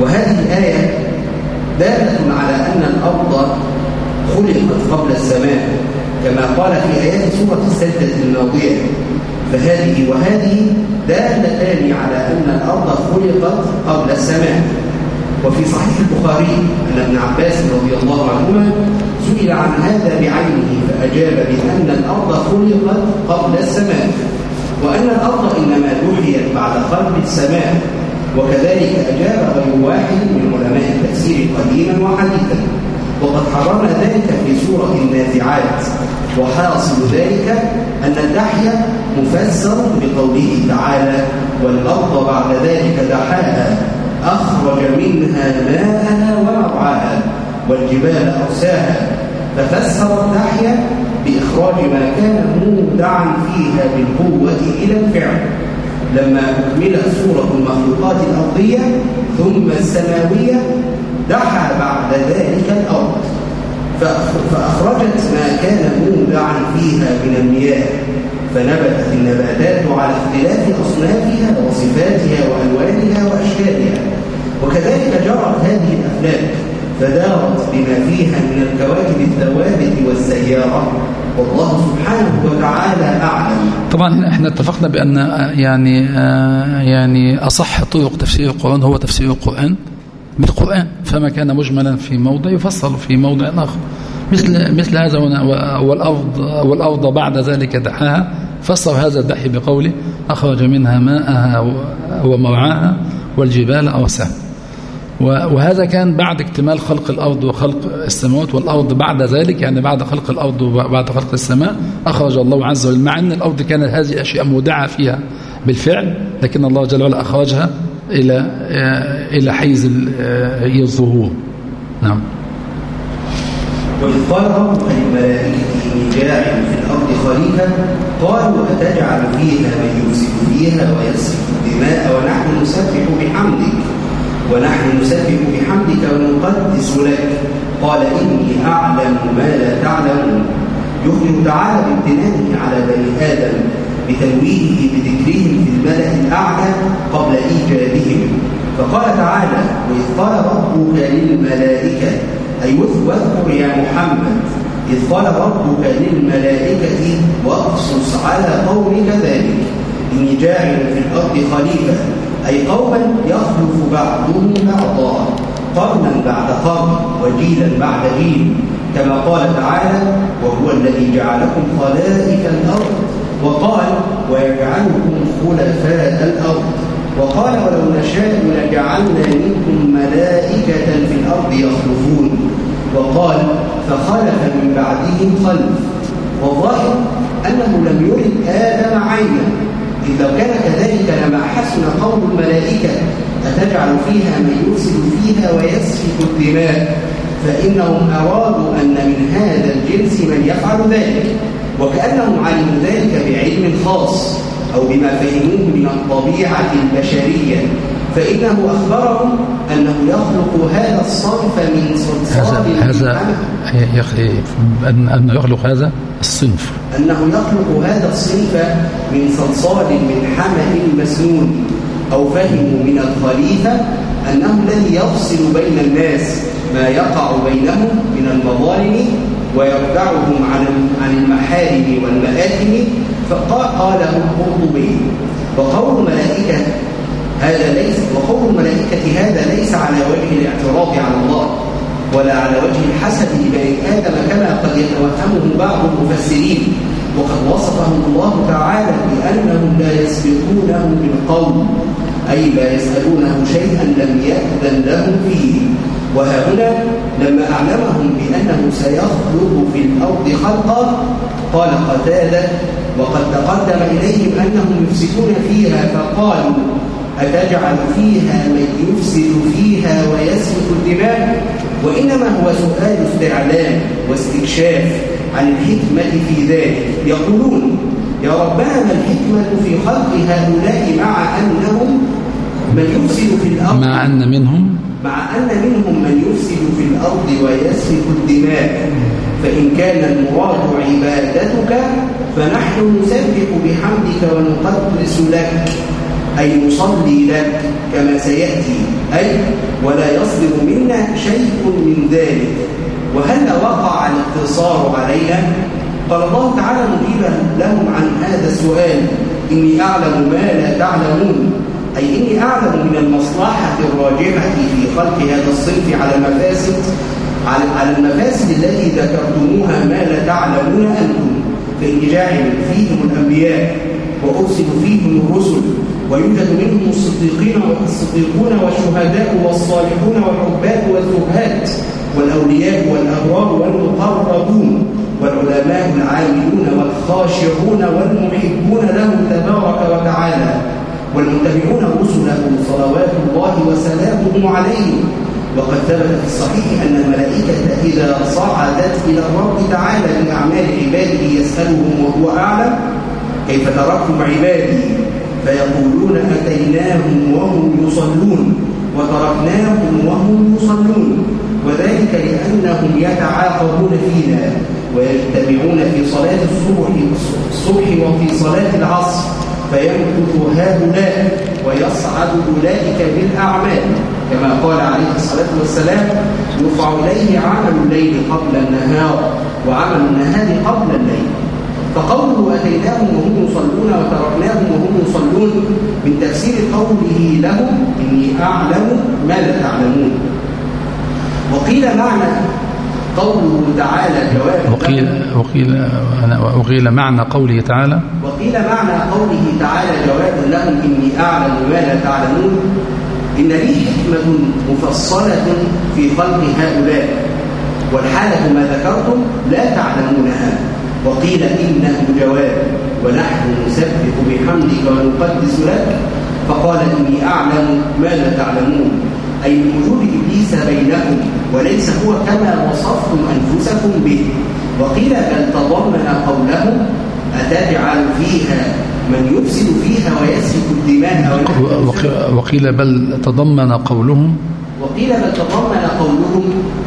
وهذه الآية دالة على أن الأرض خلقت قبل السماء كما قال في آيات سورة السجدة الماضية. فهذه وهذه دالتان على أن الأرض خلقت قبل السماء وفي صحيح البخاري أن ابن عباس رضي الله عنهما سئل عن هذا بعينه فأجاب بأن الأرض خلقت قبل السماء وأن الأرض إنما دحيت بعد خلق السماء وكذلك أجاب غير واحد من علماء التفسير قديما وحديثا. وقد حررنا ذلك في سورة النازعات. وحاصل ذلك أن الدحية مفسر بقوله تعالى والأرض بعد ذلك دحاها أخرج منها ماءها ومرعاها والجبال أرساها. ففسر الدحية بإخراج ما كان مودعا فيها بالقوة إلى الفعل. لما أكملت سورة المخلوقات الأرضية ثم السماوية دحى بعد ذلك الأرض. فأخرجت ما كان مودعا فيها من المياه فنبتت النباتات على اختلاف أصنافها وصفاتها وألوانها وأشكالها. وكذلك جرت هذه الأفلاك فدارت بما فيها من الكواكب الثوابت والسيارة. والله سبحانه وتعالى أعلم. طبعا إحنا اتفقنا بأن يعني آه، يعني أصح طرق تفسير القرآن هو تفسير القرآن بالقرآن فما كان مجملا في موضع يفصل في موضع آخر. مثل مثل هذا والأرض والأرض بعد ذلك دحاها فسر هذا الدحي بقوله أخرج منها ماءها ومرعاها والجبال أرساها. وهذا كان بعد اكتمال خلق الأرض وخلق السماوات والأرض بعد ذلك يعني بعد خلق الأرض وبعد خلق السماء أخرج الله عز وجل مع أن الأرض كانت هذه أشياء مودعة فيها بالفعل لكن الله جل وعلا أخرجها إلى إلى حيز الظهور. نعم. وإذ قال في الأرض خليفة قالوا أتجعل فيها من يفسد فيها ويسفك الدماء ونحن نسبح بحمدك. ونحن نسبح بحمدك ونقدس لك. قال إني أعلم ما لا تعلمون. يخبر تعالى بامتنانه على بني آدم بتنويهه بذكرهم في الملأ الأعلى قبل إيجادهم فقال تعالى وإذ قال ربك للملائكة أي واذكر يا محمد إذ قال ربك للملائكة وأقصص على قومك ذلك. إني جاعل في الأرض خليفة أي قوما يخلف بعضهم بعضا قرنا بعد قرن وجيلا بعد جيل كما قال تعالى وهو الذي جعلكم خلائف الأرض وقال ويجعلكم خلفاء الأرض وقال ولو نشاء لجعلنا منكم ملائكة في الأرض يخلفون وقال فخلف من بعدهم خلف والظاهر أنه لم يرد آدم عينا. لو كان كذلك لما حسن قول الملائكة أتجعل فيها من يفسد فيها ويسفك الدماء؟ فإنهم أرادوا أن من هذا الجنس من يفعل ذلك وكأنهم علموا ذلك بعلم خاص أو بما فهموه من الطبيعة البشرية. فإنه أخبرهم أنه يخلق هذا الصنف من صلصال هذا هذا أنه يخلق هذا الصنف. أنه يخلق هذا الصنف من صلصال من حمل مسنون. أو فهموا من الخليفة أنه الذي يفصل بين الناس ما يقع بينهم من المظالم ويردعهم عن عن المحارم والمآثم. فقاله القرطبي وقول الملائكة هذا ليس وقول الملائكة هذا ليس على وجه الاعتراض على الله ولا على وجه الحسد لبني آدم كما قد يتوهمه بعض المفسرين وقد وصفهم الله تعالى بأنهم لا يسبقونه بالقول أي لا يسألونه شيئا لم يأذن لهم فيه. وهنا لما أعلمهم بأنه سيخلق في الأرض خلقا قال قتادة وقد تقدم إليهم أنهم يفسدون فيها فقالوا أتجعل فيها من يفسد فيها ويسفك الدماء؟ وإنما هو سؤال استعلام واستكشاف عن الحكمة في ذلك. يقولون يا ربنا ما الحكمة في خلق هؤلاء مع أنهم من يفسد في الأرض؟ مع أن منهم؟ مع أن منهم من يفسد في الأرض ويسفك الدماء. فإن كان المراد عبادتك فنحن نسبح بحمدك ونقدس لك. أي نصلي لك كما سيأتي أي ولا يصدر منا شيء من ذلك. وهل وقع الاقتصار علينا؟ قال الله تعالى مجيبا لهم عن هذا السؤال إني أعلم ما لا تعلمون. أي إني أعلم من المصلحة الراجحة في خلق هذا الصنف على المفاسد على المفاسد التي ذكرتموها ما لا تعلمون أنتم. فإني جاعل فيهم الأنبياء وأرسل فيهم الرسل ويوجد منهم الصديقين والصديقون والشهداء والصالحون والعباد والزهاد والأولياء والأبرار والمقربون والعلماء العاملون والخاشعون والمحبون له تبارك وتعالى والمتبعون رسله صلوات الله وسلامه عليهم. وقد ثبت في الصحيح أن الملائكة إذا صعدت إلى الرب تعالى بأعمال عباده يسألهم وهو أعلم. كيف تركتم عبادي؟ فيقولون أتيناهم وهم يصلون وتركناهم وهم يصلون. وذلك لأنهم يتعاقبون فينا ويجتمعون في صلاة الصبح الصبح وفي صلاة العصر. فيمكث هؤلاء ويصعد أولئك بالأعمال. كما قال عليه الصلاة والسلام يرفع إليه عمل الليل قبل النهار وعمل النهار قبل الليل. فقوله أتيناهم وهم يصلون وتركناهم وهم يصلون من تفسير قوله لهم إني أعلم ما لا تعلمون. وقيل معنى قوله تعالى جواب. وقيل وقيل وقيل معنى قوله تعالى. وقيل معنى قوله تعالى جواب لهم إني أعلم ما لا تعلمون. إن لي حكمة مفصلة في خلق هؤلاء والحالة ما ذكرتم لا تعلمونها. وقيل إنه جواب ونحن نسبح بحمدك ونقدس لك. فقال إني أعلم ما لا تعلمون. أي وجود إبليس بينكم وليس هو كما وصفتم أنفسكم به. وقيل بل تضمن قولهم أتجعل فيها من يفسد فيها ويسفك الدماء وقيل بل تضمن قولهم وقيل بل تضمن قولهم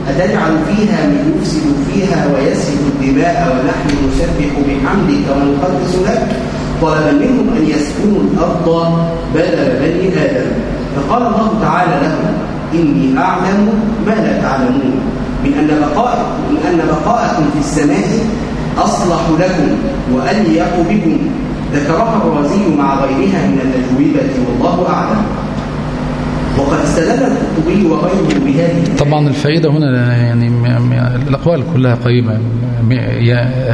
أتجعل فيها من يفسد فيها ويسفك الدماء ونحن نسبح بحمدك ونقدس لك طلبا منهم أن يسكنوا الأرض بدل بني آدم. فقال الله تعالى لهم إني أعلم ما لا تعلمون. من أن بقاء من أن بقاءكم في السماء أصلح لكم وأليق بكم. ذكرها الرازي مع غيرها من الأجوبة والله أعلم. وقد استدل القرطبي وغيره بهذه طبعا الفائدة هنا يعني الأقوال كلها قريبة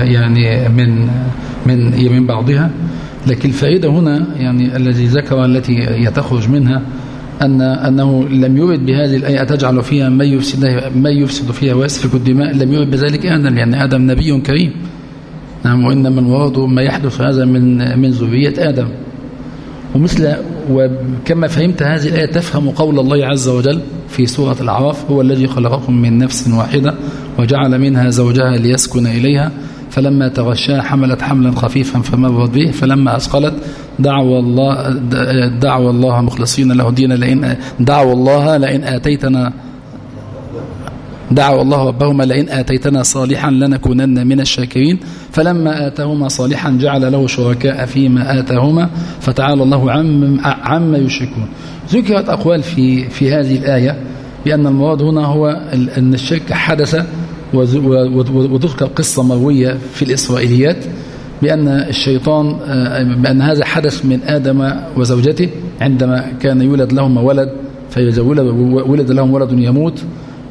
يعني من من من بعضها. لكن الفائدة هنا يعني الذي ذكر التي تخرج منها أن أنه لم يرد بهذه الآية تجعل فيها من يفسد من يفسد فيها ويسفك الدماء لم يرد بذلك آدم لأن آدم نبي كريم. نعم وإنما المراد ما يحدث هذا من من ذرية آدم. ومثل وكما فهمت هذه الآية تفهم قول الله عز وجل في سورة الأعراف هو الذي خلقكم من نفس واحدة وجعل منها زوجها ليسكن إليها فلما تغشاها حملت حملا خفيفا فمرت به فلما أثقلت دعوا الله دعوا الله مخلصين له الدين لئن دعوا الله لئن آتيتنا دعوا الله ربهما لئن آتيتنا صالحا لنكونن من الشاكرين. فلما آتاهما صالحا جعل له شركاء فيما آتاهما فتعالى الله عما عم يشركون. ذكرت أقوال في في هذه الآية بأن المراد هنا هو أن الشرك حدث وتذكر قصة مروية في الإسرائيليات بأن الشيطان بأن هذا حدث من آدم وزوجته. عندما كان يولد لهما ولد فولد لهم ولد يموت.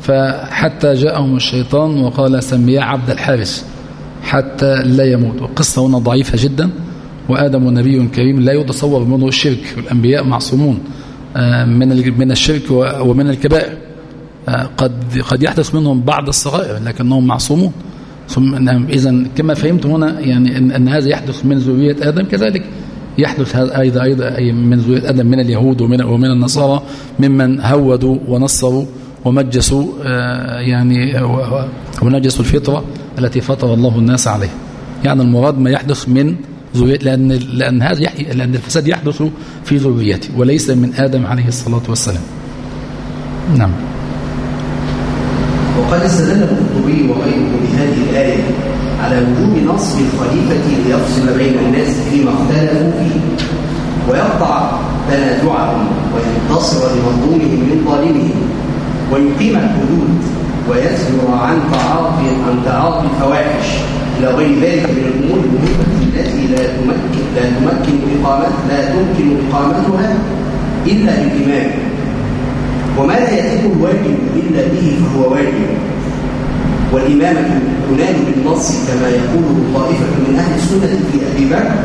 فحتى جاءهم الشيطان وقال سميا عبد الحارس حتى لا يموت. والقصة هنا ضعيفة جدا. وآدم نبي كريم لا يتصور منه الشرك. والأنبياء معصومون. من من الشرك ومن الكبائر. قد قد يحدث منهم بعض الصغائر لكنهم معصومون. ثم اذا كما فهمت هنا يعني ان, هذا يحدث من ذرية آدم كذلك يحدث هذا أيضا أيضا من ذرية آدم من اليهود ومن ومن النصارى ممن هودوا ونصروا. ومجسوا يعني ونجسوا الفطرة التي فطر الله الناس عليها. يعني المراد ما يحدث من لأن لأن هذا لأن الفساد يحدث في ذريته وليس من آدم عليه الصلاة والسلام. نعم. وقد استدل القرطبي وغيره بهذه الآية على وجوب نصب الخليفة ليفصل بين الناس فيما اختلفوا فيه ويقطع تنازعهم وينتصر لمظلومهم من ظالمهم ويقيم الحدود ويزجر عن تعاطي عن تعاطي الفواحش إلى غير ذلك من الأمور المهمة التي لا تمكن لا تمكن إقامت لا تمكن إقامتها إلا بالإمام وما لا يتم الواجب إلا به فهو واجب. والإمامة تنال بالنص كما يقول طائفة من أهل السنة في أبي بكر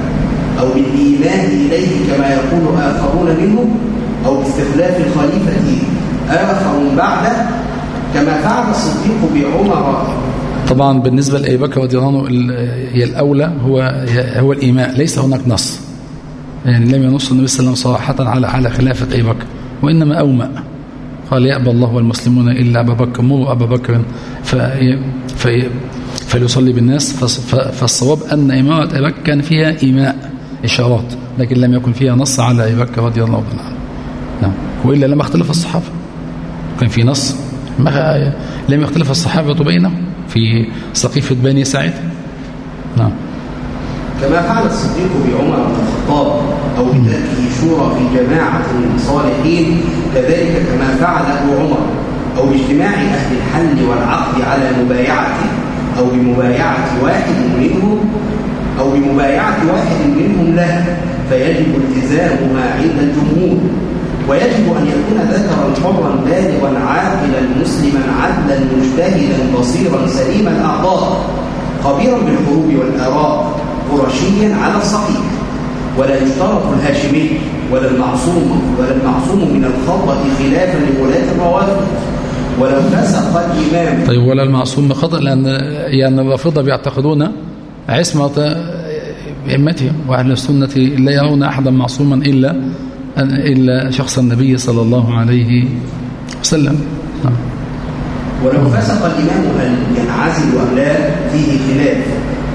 أو بالإيمان إليه كما يقول آخرون منهم أو باستخلاف الخليفة آخر بعده كما فعل الصديق بعمر. طبعا بالنسبة لأبي بكر رضي الله عنه هي الأولى هو هو الإيماء ليس هناك نص. يعني لم ينص النبي صلى الله عليه وسلم صراحة على على خلافة أبي بكر وإنما أومأ. قال يأبى الله والمسلمون إلا أبا بكر مروا أبا بكر. في في فليصلي بالناس. فالصواب أن إمارة أبي بكر كان فيها إيماء إشارات لكن لم يكن فيها نص على أبي بكر رضي الله عنه. نعم. وإلا لما اختلف الصحابة. كان في نص. ما لم يختلف الصحابة بينهم في سقيفة بني سعيد. نعم. كما فعل الصديق بعمر بن الخطاب أو بتركه شورى في جماعة من صالحين كذلك كما فعل أبو عمر أو باجتماع أهل الحل والعقد على مبايعته أو بمبايعة واحد منهم أو بمبايعة واحد منهم له فيجب التزامها عند الجمهور. ويجب أن يكون ذكرا حرا بالغا عاقلا مسلما عدلا مجتهدا بصيرا سليم الأعضاء خبيرا بالحروب والآراء قرشيا على الصحيح. ولا يشترط الهاشمي ولا المعصوم ولا المعصوم من الخطأ خلافا لولاة الروافض. ولو فسق الإمام. طيب ولا المعصوم خطأ لأن يعني الرافضة بيعتقدون عصمة أئمتهم وأهل السنة لا يرون أحدا معصوما إلا إلا شخص النبي صلى الله عليه وسلم. نعم. ولو فسق الإمام هل ينعزل أم لا؟ فيه خلاف.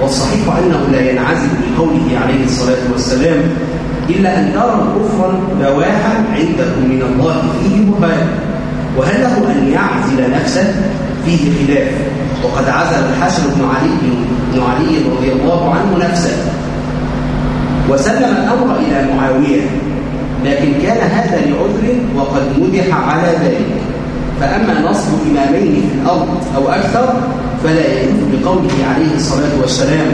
والصحيح أنه لا ينعزل بقوله عليه الصلاة والسلام إلا أن ترى كفرا بواحا عندكم من الله فيه برهان وهل له أن يعزل نفسه؟ فيه خلاف. وقد عزل الحسن بن علي بن علي رضي الله عنه نفسه. وسلم الأمر إلى معاوية. لكن كان هذا لعذر وقد مدح على ذلك. فأما نصب إمامين في الأرض أو أكثر فلا يجوز بقوله عليه الصلاة والسلام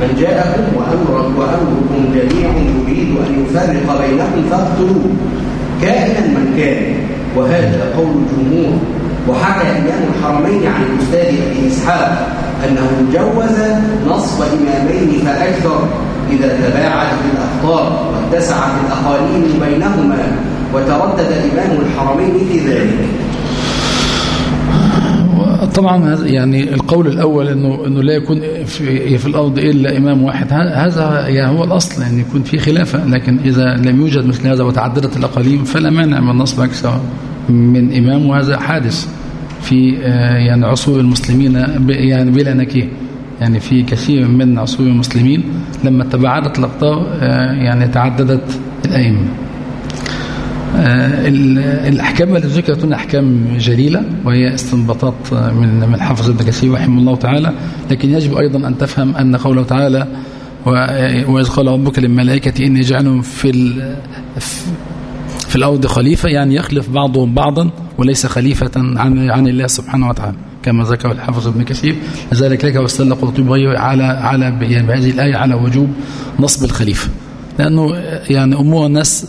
من جاءكم وأمر وأمركم جميع يريد أن يفرق بينكم فاقتلوه. كائنا من كان وهذا قول الجمهور. وحكى إمام الحرمين عن الأستاذ أبي إسحاق أنه جوز نصب إمامين فأكثر. إذا تباعدت الأخطار واتسعت الأقاليم بينهما وتردد إمام الحرمين في ذلك. طبعا يعني القول الأول أنه, إنه لا يكون في, في الأرض إلا إمام واحد. هذا يعني هو الأصل أن يكون في خلافة لكن إذا لم يوجد مثل هذا وتعددت الأقاليم فلا مانع من نصب أكثر من إمام وهذا حادث في يعني عصور المسلمين يعني بلا نكيه يعني في كثير من عصور المسلمين لما تباعدت الأقطار يعني تعددت الأئمة. الأحكام التي ذكرت هنا أحكام جليلة وهي استنباطات من من حافظ ابن كثير رحمه الله تعالى. لكن يجب أيضا أن تفهم أن قوله تعالى وإذ قال ربك للملائكة إني جعلهم في في الأرض خليفة يعني يخلف بعضهم بعضا وليس خليفة عن عن الله سبحانه وتعالى. كما ذكر الحافظ ابن كثير لذلك لك واستدل قرطبي على على يعني بهذه الآية على وجوب نصب الخليفة. لأنه يعني أمور الناس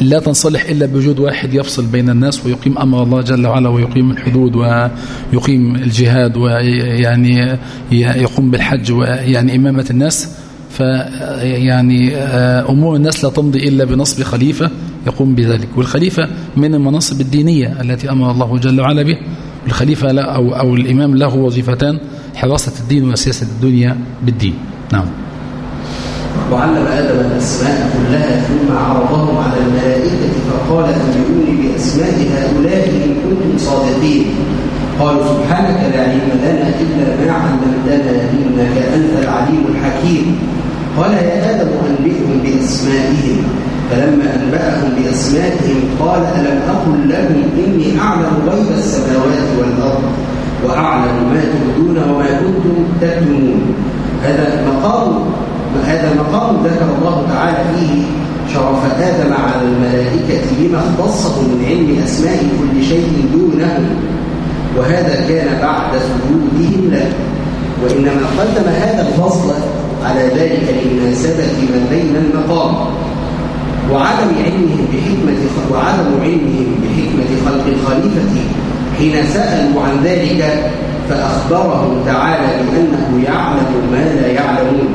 لا تنصلح إلا بوجود واحد يفصل بين الناس ويقيم أمر الله جل وعلا ويقيم الحدود ويقيم الجهاد ويعني يقوم بالحج ويعني إمامة الناس. فيعني أمور الناس لا تمضي إلا بنصب خليفة. يقوم بذلك. والخليفة من المناصب الدينية التي أمر الله جل وعلا به. الخليفة لا أو, أو الإمام له وظيفتان حراسة الدين وسياسة الدنيا بالدين. نعم. وعلم آدم الأسماء كلها ثم عرضهم على الملائكة فقال أنبئوني بأسماء هؤلاء إن كنتم صادقين. قالوا سبحانك لا علم لنا إلا ما علمتنا إنك أنت العليم الحكيم. قال يا آدم أنبئهم بأسمائهم. فلما أنبأهم بأسمائهم قال ألم أقل لهم إني أعلم غيب السماوات والأرض وأعلم ما تبدون وما كنتم تكتمون؟ هذا مقام هذا مقام ذكر الله تعالى فيه شرف آدم على الملائكة بما اختصه من علم أسماء كل شيء دونهم وهذا كان بعد سجودهم له. وإنما قدم هذا الفصل على ذلك لمناسبة ما بين المقام. وعدم علمهم بحكمة وعدم علمهم بحكمة خلق الخليفة حين سألوا عن ذلك فأخبرهم تعالى بأنه يعلم ما لا يعلمون.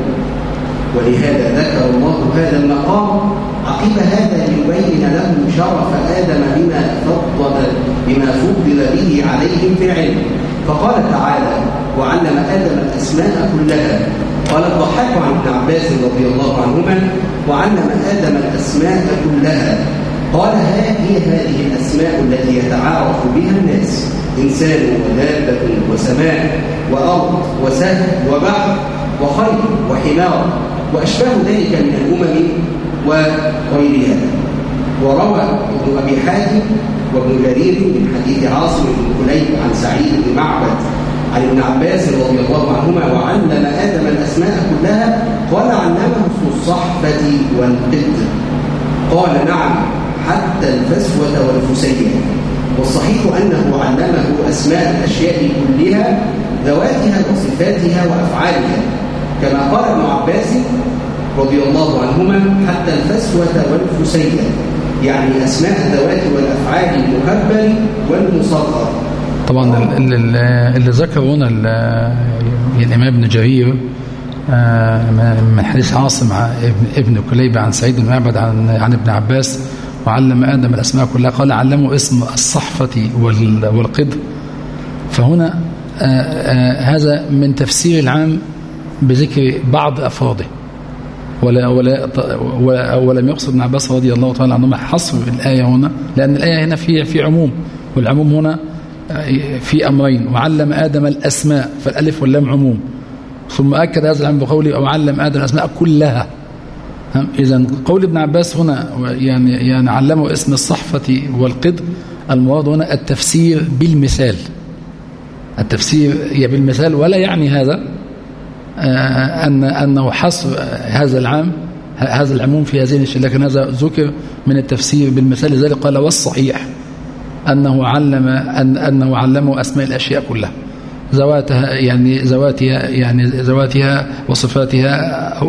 ولهذا ذكر الله هذا المقام عقب هذا ليبين لهم شرف آدم بما فضل بما فضل به عليهم في العلم. فقال تعالى وعلم آدم الأسماء كلها قال الضحاك عن ابن عباس رضي الله عنهما وعلم آدم الأسماء كلها. قال ها هي هذه الأسماء التي يتعارف بها الناس إنسان ودابة وسماء وأرض وسهل وبحر وخير وحمار وأشباه ذلك من الأمم وغيرها. وروى ابن أبي حاتم وابن جرير من حديث عاصم بن كليب عن سعيد بن معبد عن ابن عباس رضي الله عنهما وعلم آدم الأسماء كلها قال علمه الصحبة والقد قال نعم حتى الفسوة والفسية والصحيح أنه علمه أسماء الأشياء كلها ذواتها وصفاتها وأفعالها. كما قال ابن عباس رضي الله عنهما حتى الفسوة والفسية يعني أسماء الذوات والأفعال المكبر والمصغر. طبعا اللي ذكر هنا الإمام ابن جرير آه، من حديث عاصم ابن كليب عن سعيد بن معبد عن عن ابن عباس وعلم آدم الأسماء كلها قال علمه اسم الصحفة والقدر فهنا آه، آه، هذا من تفسير العام بذكر بعض أفراده. ولا ولا ولم يقصد ابن عباس رضي الله تعالى عنهما حصر الآية هنا لأن الآية هنا في في عموم والعموم هنا في أمرين وعلم آدم الأسماء فالألف واللام عموم. ثم أكد هذا العلم بقوله وعلم آدم الأسماء كلها. إذا قول ابن عباس هنا يعني يعني علمه اسم الصحفة والقدر المراد هنا التفسير بالمثال. التفسير هي بالمثال ولا يعني هذا آه، أن أنه حصر هذا العام هذا العموم في هذه الشيء لكن هذا ذكر من التفسير بالمثال لذلك قال والصحيح. أنه علم أن أنه علمه أسماء الأشياء كلها. ذواتها يعني ذواتها يعني ذواتها وصفاتها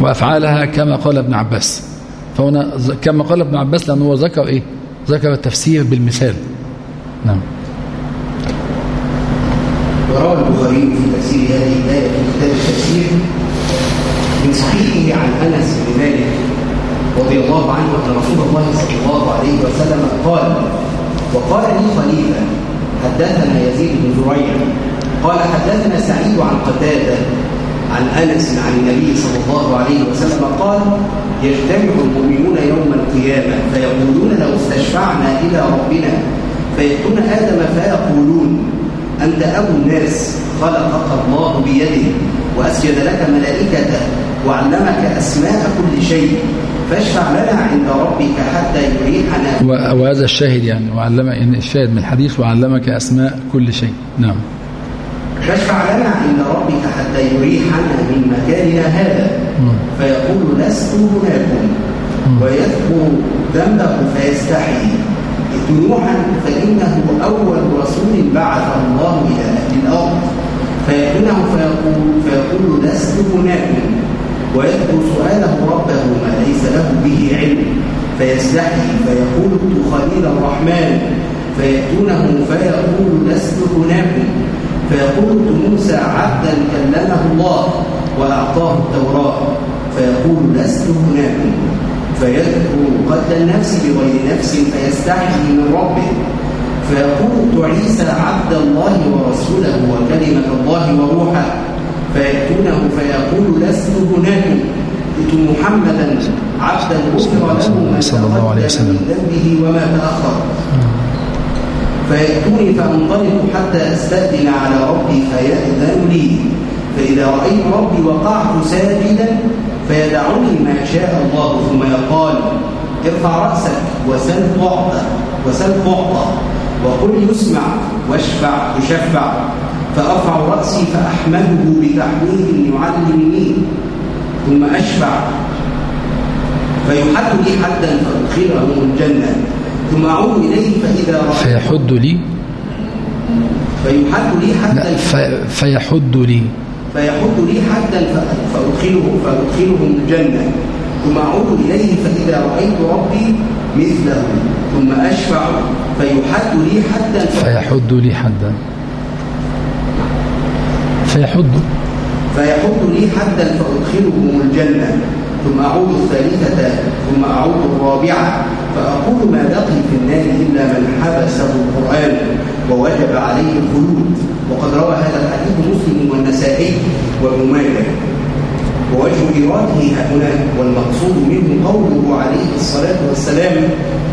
وأفعالها كما قال ابن عباس. فهنا كما قال ابن عباس لأنه ذكر إيه؟ ذكر التفسير بالمثال. نعم. وروى البخاري في تفسير هذه الآية في كتاب التفسير من صحيحه عن أنس بن مالك رضي الله عنه أن رسول الله صلى الله عليه وسلم قال وقال لي خليفة حدثنا يزيد بن زريع. قال حدثنا سعيد عن قتادة عن أنس عن النبي صلى الله عليه وسلم قال يجتمع المؤمنون يوم القيامة فيقولون لو استشفعنا إلى ربنا فيأتون آدم فيقولون أنت أبو الناس خلقك الله بيده وأسجد لك ملائكته وعلمك أسماء كل شيء. فاشفع لنا عند ربك حتى يريحنا. وهذا الشاهد يعني وعلم إن الشاهد من الحديث وعلمك أسماء كل شيء. نعم. فاشفع لنا عند ربك حتى يريحنا من مكاننا هذا. فيقول لست هناكم. ويذكر ذنبه فيستحي. نوحا فإنه أول رسول بعثه الله إلى أهل الأرض. فيقول, فيقول لست هناكم. ويذكر سؤاله ربه ما ليس له به علم. فيستحي فيقول خليل الرحمن. فيأتونه فيقول لست هناكم فيقول موسى عبدا كلمه الله وأعطاه التوراة. فيقول لست هناكم فيذكر قتل النفس بغير نفس فيستحي من ربه. فيقول عيسى عبد الله ورسوله وكلمة الله وروحه. فيأتونه فيقول لست هناك. ائت محمدا عبدا غفر له ما تقدم من ذنبه وما تأخر. فيأتوني فأنطلق حتى أستأذن على ربي فيأذن لي فإذا رأيت ربي وقعت ساجدا فيدعني ما شاء الله. ثم يقال ارفع رأسك وسل تعطى وسل تعطى وقل يسمع واشفع تشفع. فأرفع رأسي فأحمده بتحميد يعلمني ثم أشفع فيحد لي حدا فأدخله الجنة. ثم أعود إليه فإذا رأيت فيحد لي؟ فيحد لي حدا في فيحد لي. فيحد لي حدا فأدخله فأدخلهم الجنة. ثم أعود إليه فإذا رأيت ربي مثله. ثم أشفع فيحد لي حدا فيحد لي حدا. فيحد فيحط لي حدا فأدخلهم الجنة ثم أعود الثالثة ثم أعود الرابعة فأقول ما بقي في النار إلا من حبسه القرآن ووجب عليه الخلود. وقد روى هذا الحديث مسلم والنسائي وابن ماجه ووجه إيراده هنا والمقصود منه قوله عليه الصلاة والسلام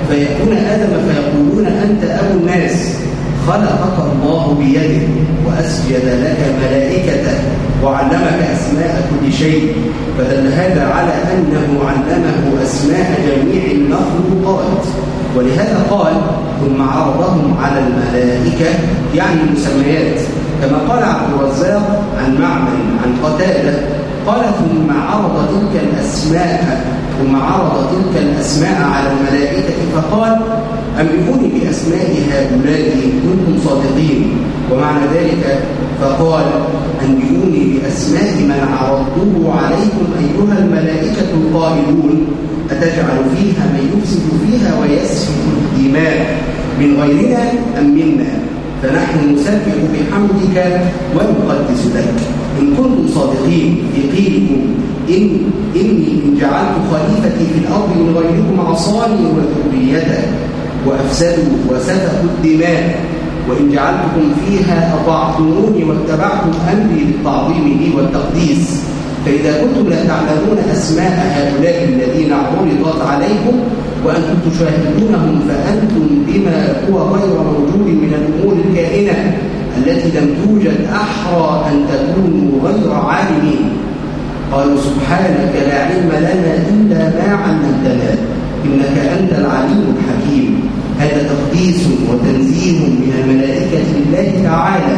فيأتون آدم فيقولون أنت أبو الناس. خلقك الله بيده وأسجد لك ملائكته وعلمك أسماء كل شيء فدل هذا على أنه علمه أسماء جميع المخلوقات. ولهذا قال ثم عرضهم على الملائكة يعني المسميات. كما قال عبد الرزاق عن معمر عن قتادة قال ثم عرض تلك الأسماء ثم عرض تلك الأسماء على الملائكة فقال أنبئوني بأسماء هؤلاء إن كنتم صادقين؟ ومعنى ذلك فقال أنبئوني بأسماء من عرضته عليكم أيها الملائكة القائلون أتجعل فيها من يفسد فيها ويسفك الدماء من غيرنا أم منا؟ فنحن نسبح بحمدك ونقدس لك. إن كنتم صادقين في قيلكم إن إني إن جعلت خليفتي في الأرض من غيركم عصاني وذريته وأفسدوا وسفكوا الدماء. وإن جعلتكم فيها أطعتموني واتبعتم أمري بالتعظيم لي والتقديس. فإذا كنتم لا تعلمون أسماء هؤلاء الذين عرضت عليكم وأنتم تشاهدونهم فأنتم بما هو غير موجود من الأمور الكائنة. التي لم توجد أحرى أن تكونوا غير عالمين. قالوا سبحانك لا علم لنا إلا ما علمتنا إنك أنت العليم الحكيم. هذا تقديس وتنزيه من الملائكة لله تعالى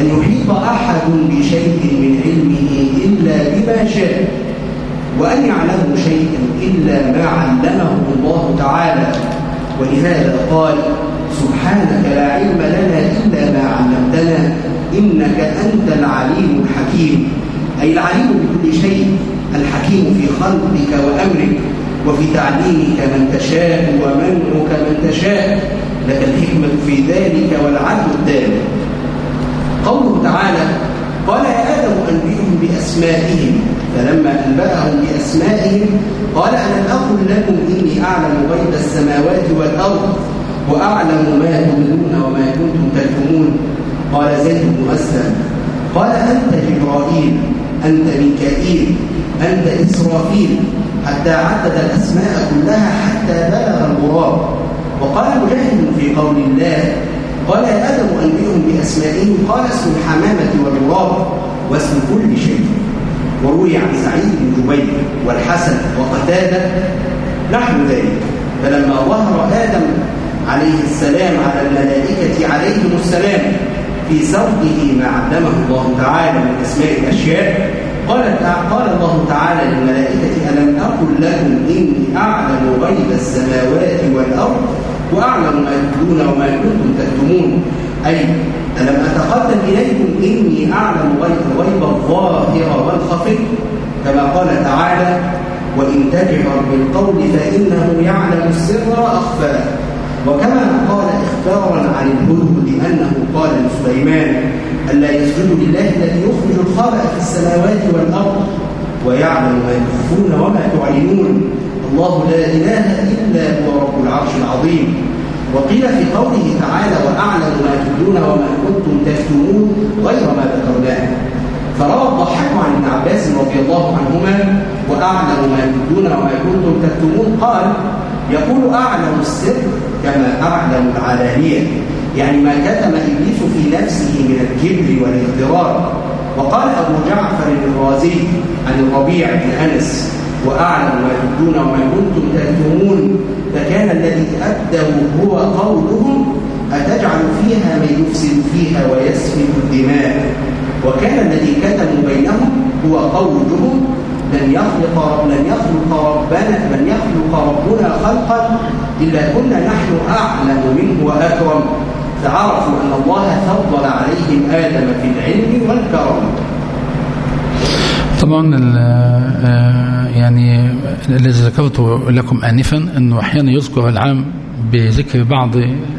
أن يحيط أحد بشيء من علمه إلا بما شاء وأن يعلموا شيئا إلا ما علمه الله تعالى. ولهذا قال سبحانك لا علم لنا إلا ما علمتنا إنك أنت العليم الحكيم. أي العليم بكل شيء الحكيم في خلقك وأمرك وفي تعليمك من تشاء ومنعك من تشاء. لك الحكمة في ذلك والعدل الدال قوله تعالى قال يا آدم أنبئهم بأسمائهم. فلما أنبأهم بأسمائهم قال أنا أقول لكم إني أعلم غيب السماوات والأرض وأعلم ما تبدون وما كنتم تكتمون قال زيد بن أسلم. قال أنت جبرائيل أنت ميكائيل أنت إسرافيل حتى عدد الأسماء كلها حتى بلغ الغراب. وقال مجاهد في قول الله. قال يا آدم أنبئهم بأسمائهم. قال اسم الحمامة والغراب واسم كل شيء. وروي عن سعيد بن جبير والحسن وقتادة. نحو ذلك. فلما ظهر آدم عليه السلام على الملائكة عليهم السلام في سرده ما علمه الله تعالى من أسماء الأشياء. قال قال الله تعالى للملائكة ألم أقل لكم إني أعلم غيب السماوات والأرض وأعلم ما تبدون وما كنتم تكتمون. أي ألم أتقدم إليكم إني أعلم غيب غيب الظاهر والخفي؟ كما قال تعالى وإن تجهر بالقول فإنه يعلم السر وأخفى وكما قال إخبارا عن الهدهد أنه قال لسليمان ألا يسجد لله الذي يخرج الخبأ في السماوات والأرض ويعلم ما تخفون وما تعلنون الله لا إله إلا هو رب العرش العظيم. وقيل في قوله تعالى وأعلم ما تبدون وما كنتم تكتمون غير ما ذكرناه فروى الضحاك عن ابن عباس رضي الله عنهما وأعلم ما تبدون وما كنتم تكتمون قال يقول أعلم السر كما أعلم العلانية يعني ما كتم إبليس في نفسه من الكبر والاغترار. وقال أبو جعفر الرازي عن الربيع بن أنس وأعلم ما تبدون وما كنتم تكتمون فكان الذي أبدوا هو قولهم أتجعل فيها من يفسد فيها ويسفك الدماء. وكان الذي كتموا بينهم هو قولهم لن يخلق لن يخلق ربنا لن يخلق ربنا خلقا إلا كنا نحن أعلم منه وأكرم. فعرفوا أن الله فضل عليهم آدم في العلم والكرم. طبعا آه، يعني الذي ذكرته لكم آنفا أنه أحيانا يذكر العام بذكر بعض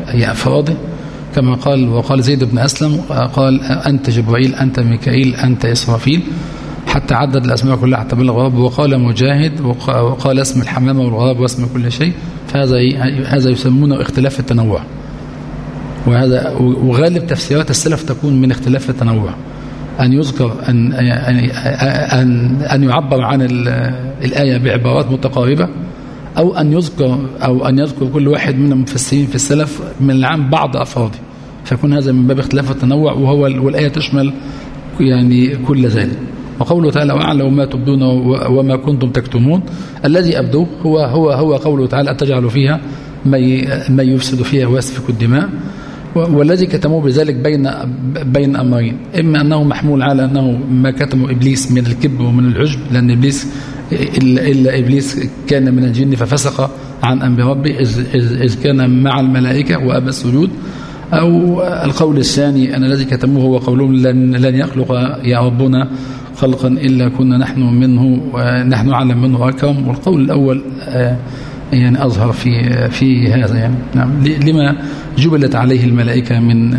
أفراده. كما قال وقال زيد بن أسلم قال أنت جبرائيل أنت ميكائيل أنت إسرافيل. حتى عدد الأسماء كلها حتى بلغ رب وقال مجاهد وقال اسم الحمامة والغراب واسم كل شيء. فهذا هذا يسمونه اختلاف التنوع. وهذا وغالب تفسيرات السلف تكون من اختلاف التنوع. أن يذكر أن أن أن يعبر عن الآية بعبارات متقاربة أو أن يذكر أو أن يذكر كل واحد من المفسرين في السلف من العام بعض أفراده فيكون هذا من باب اختلاف التنوع وهو والآية تشمل يعني كل ذلك. وقوله تعالى وأعلم ما تبدون وما كنتم تكتمون الذي أبدوه هو هو هو قوله تعالى أتجعل فيها ما يفسد فيها ويسفك الدماء والذي كتموه بذلك بين بين أمرين إما أنه محمول على أنه ما كتمه إبليس من الكبر ومن العجب لأن إبليس إلا, إلا إبليس كان من الجن ففسق عن أمر ربه إذ, إذ كان مع الملائكة وأبى السجود أو القول الثاني أن الذي كتموه هو قولهم لن لن يخلق يا ربنا خلقا إلا كنا نحن منه ونحن أعلم منه اكرم والقول الأول آه يعني أظهر في في هذا يعني. نعم. لما جبلت عليه الملائكة من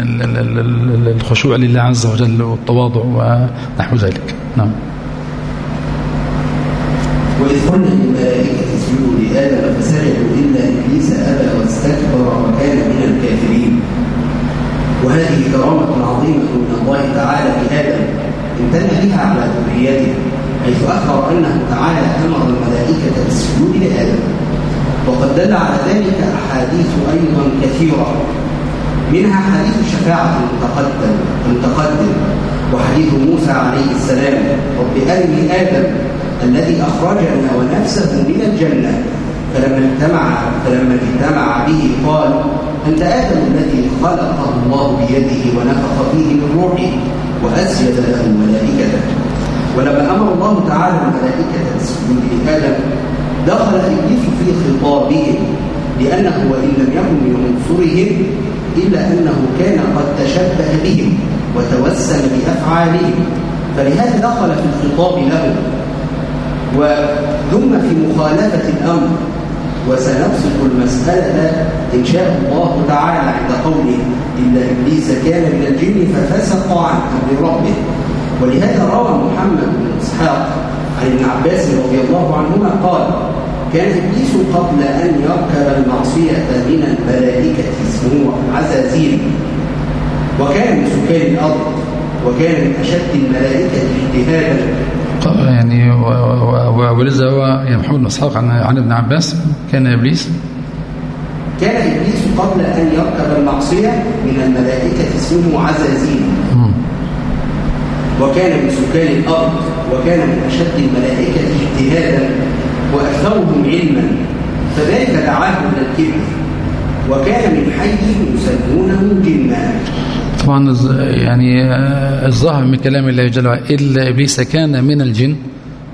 الخشوع لله عز وجل والتواضع ونحو ذلك. نعم. وإذ قلنا للملائكة اسجدوا لآدم فسجدوا إلا إبليس أبى واستكبر وكان من الكافرين. وهذه كرامة عظيمة من الله تعالى لآدم. امتن بها على ذريته حيث أخبر أنه تعالى أمر الملائكة بالسجود لآدم وقد دل على ذلك أحاديث أيضا كثيرة. منها حديث الشفاعة المتقدم المتقدم وحديث موسى عليه السلام رب أرني آدم الذي أخرجنا ونفسه من الجنة. فلما اجتمع فلما اجتمع به قال أنت آدم الذي خلقه الله بيده ونفخ فيه من روحه. وأسجد له ملائكته ولما أمر الله تعالى الملائكة بالسجود لآدم دخل إبليس في خطابهم لأنه وإن لم يكن من عنصرهم إلا أنه كان قد تشبه بهم وتوسم بأفعالهم. فلهذا دخل في الخطاب لهم وثم في مخالفة الأمر. وسنبسط المسألة إن شاء الله تعالى عند قوله إلا إبليس كان من الجن ففسق عن أمر ربه. ولهذا روى محمد بن إسحاق عن ابن عباس رضي الله عنهما قال كان إبليس قبل أن يركب المعصية من الملائكة اسمه عزازيل وكان من سكان الأرض وكان من أشد الملائكة اجتهادا. يعني ولذا هو يمحون إسحاق عن عن ابن عباس كان إبليس. كان إبليس قبل أن يركب المعصية من الملائكة اسمه عزازيل. وكان من سكان الأرض وكان من أشد الملائكة اجتهادا وأكثرهم علما فذلك دعاه إلى الكبر. وكان من حي يسمونه جنا طبعا يعني آه، الظاهر من كلام الله جل وعلا إلا إبليس كان من الجن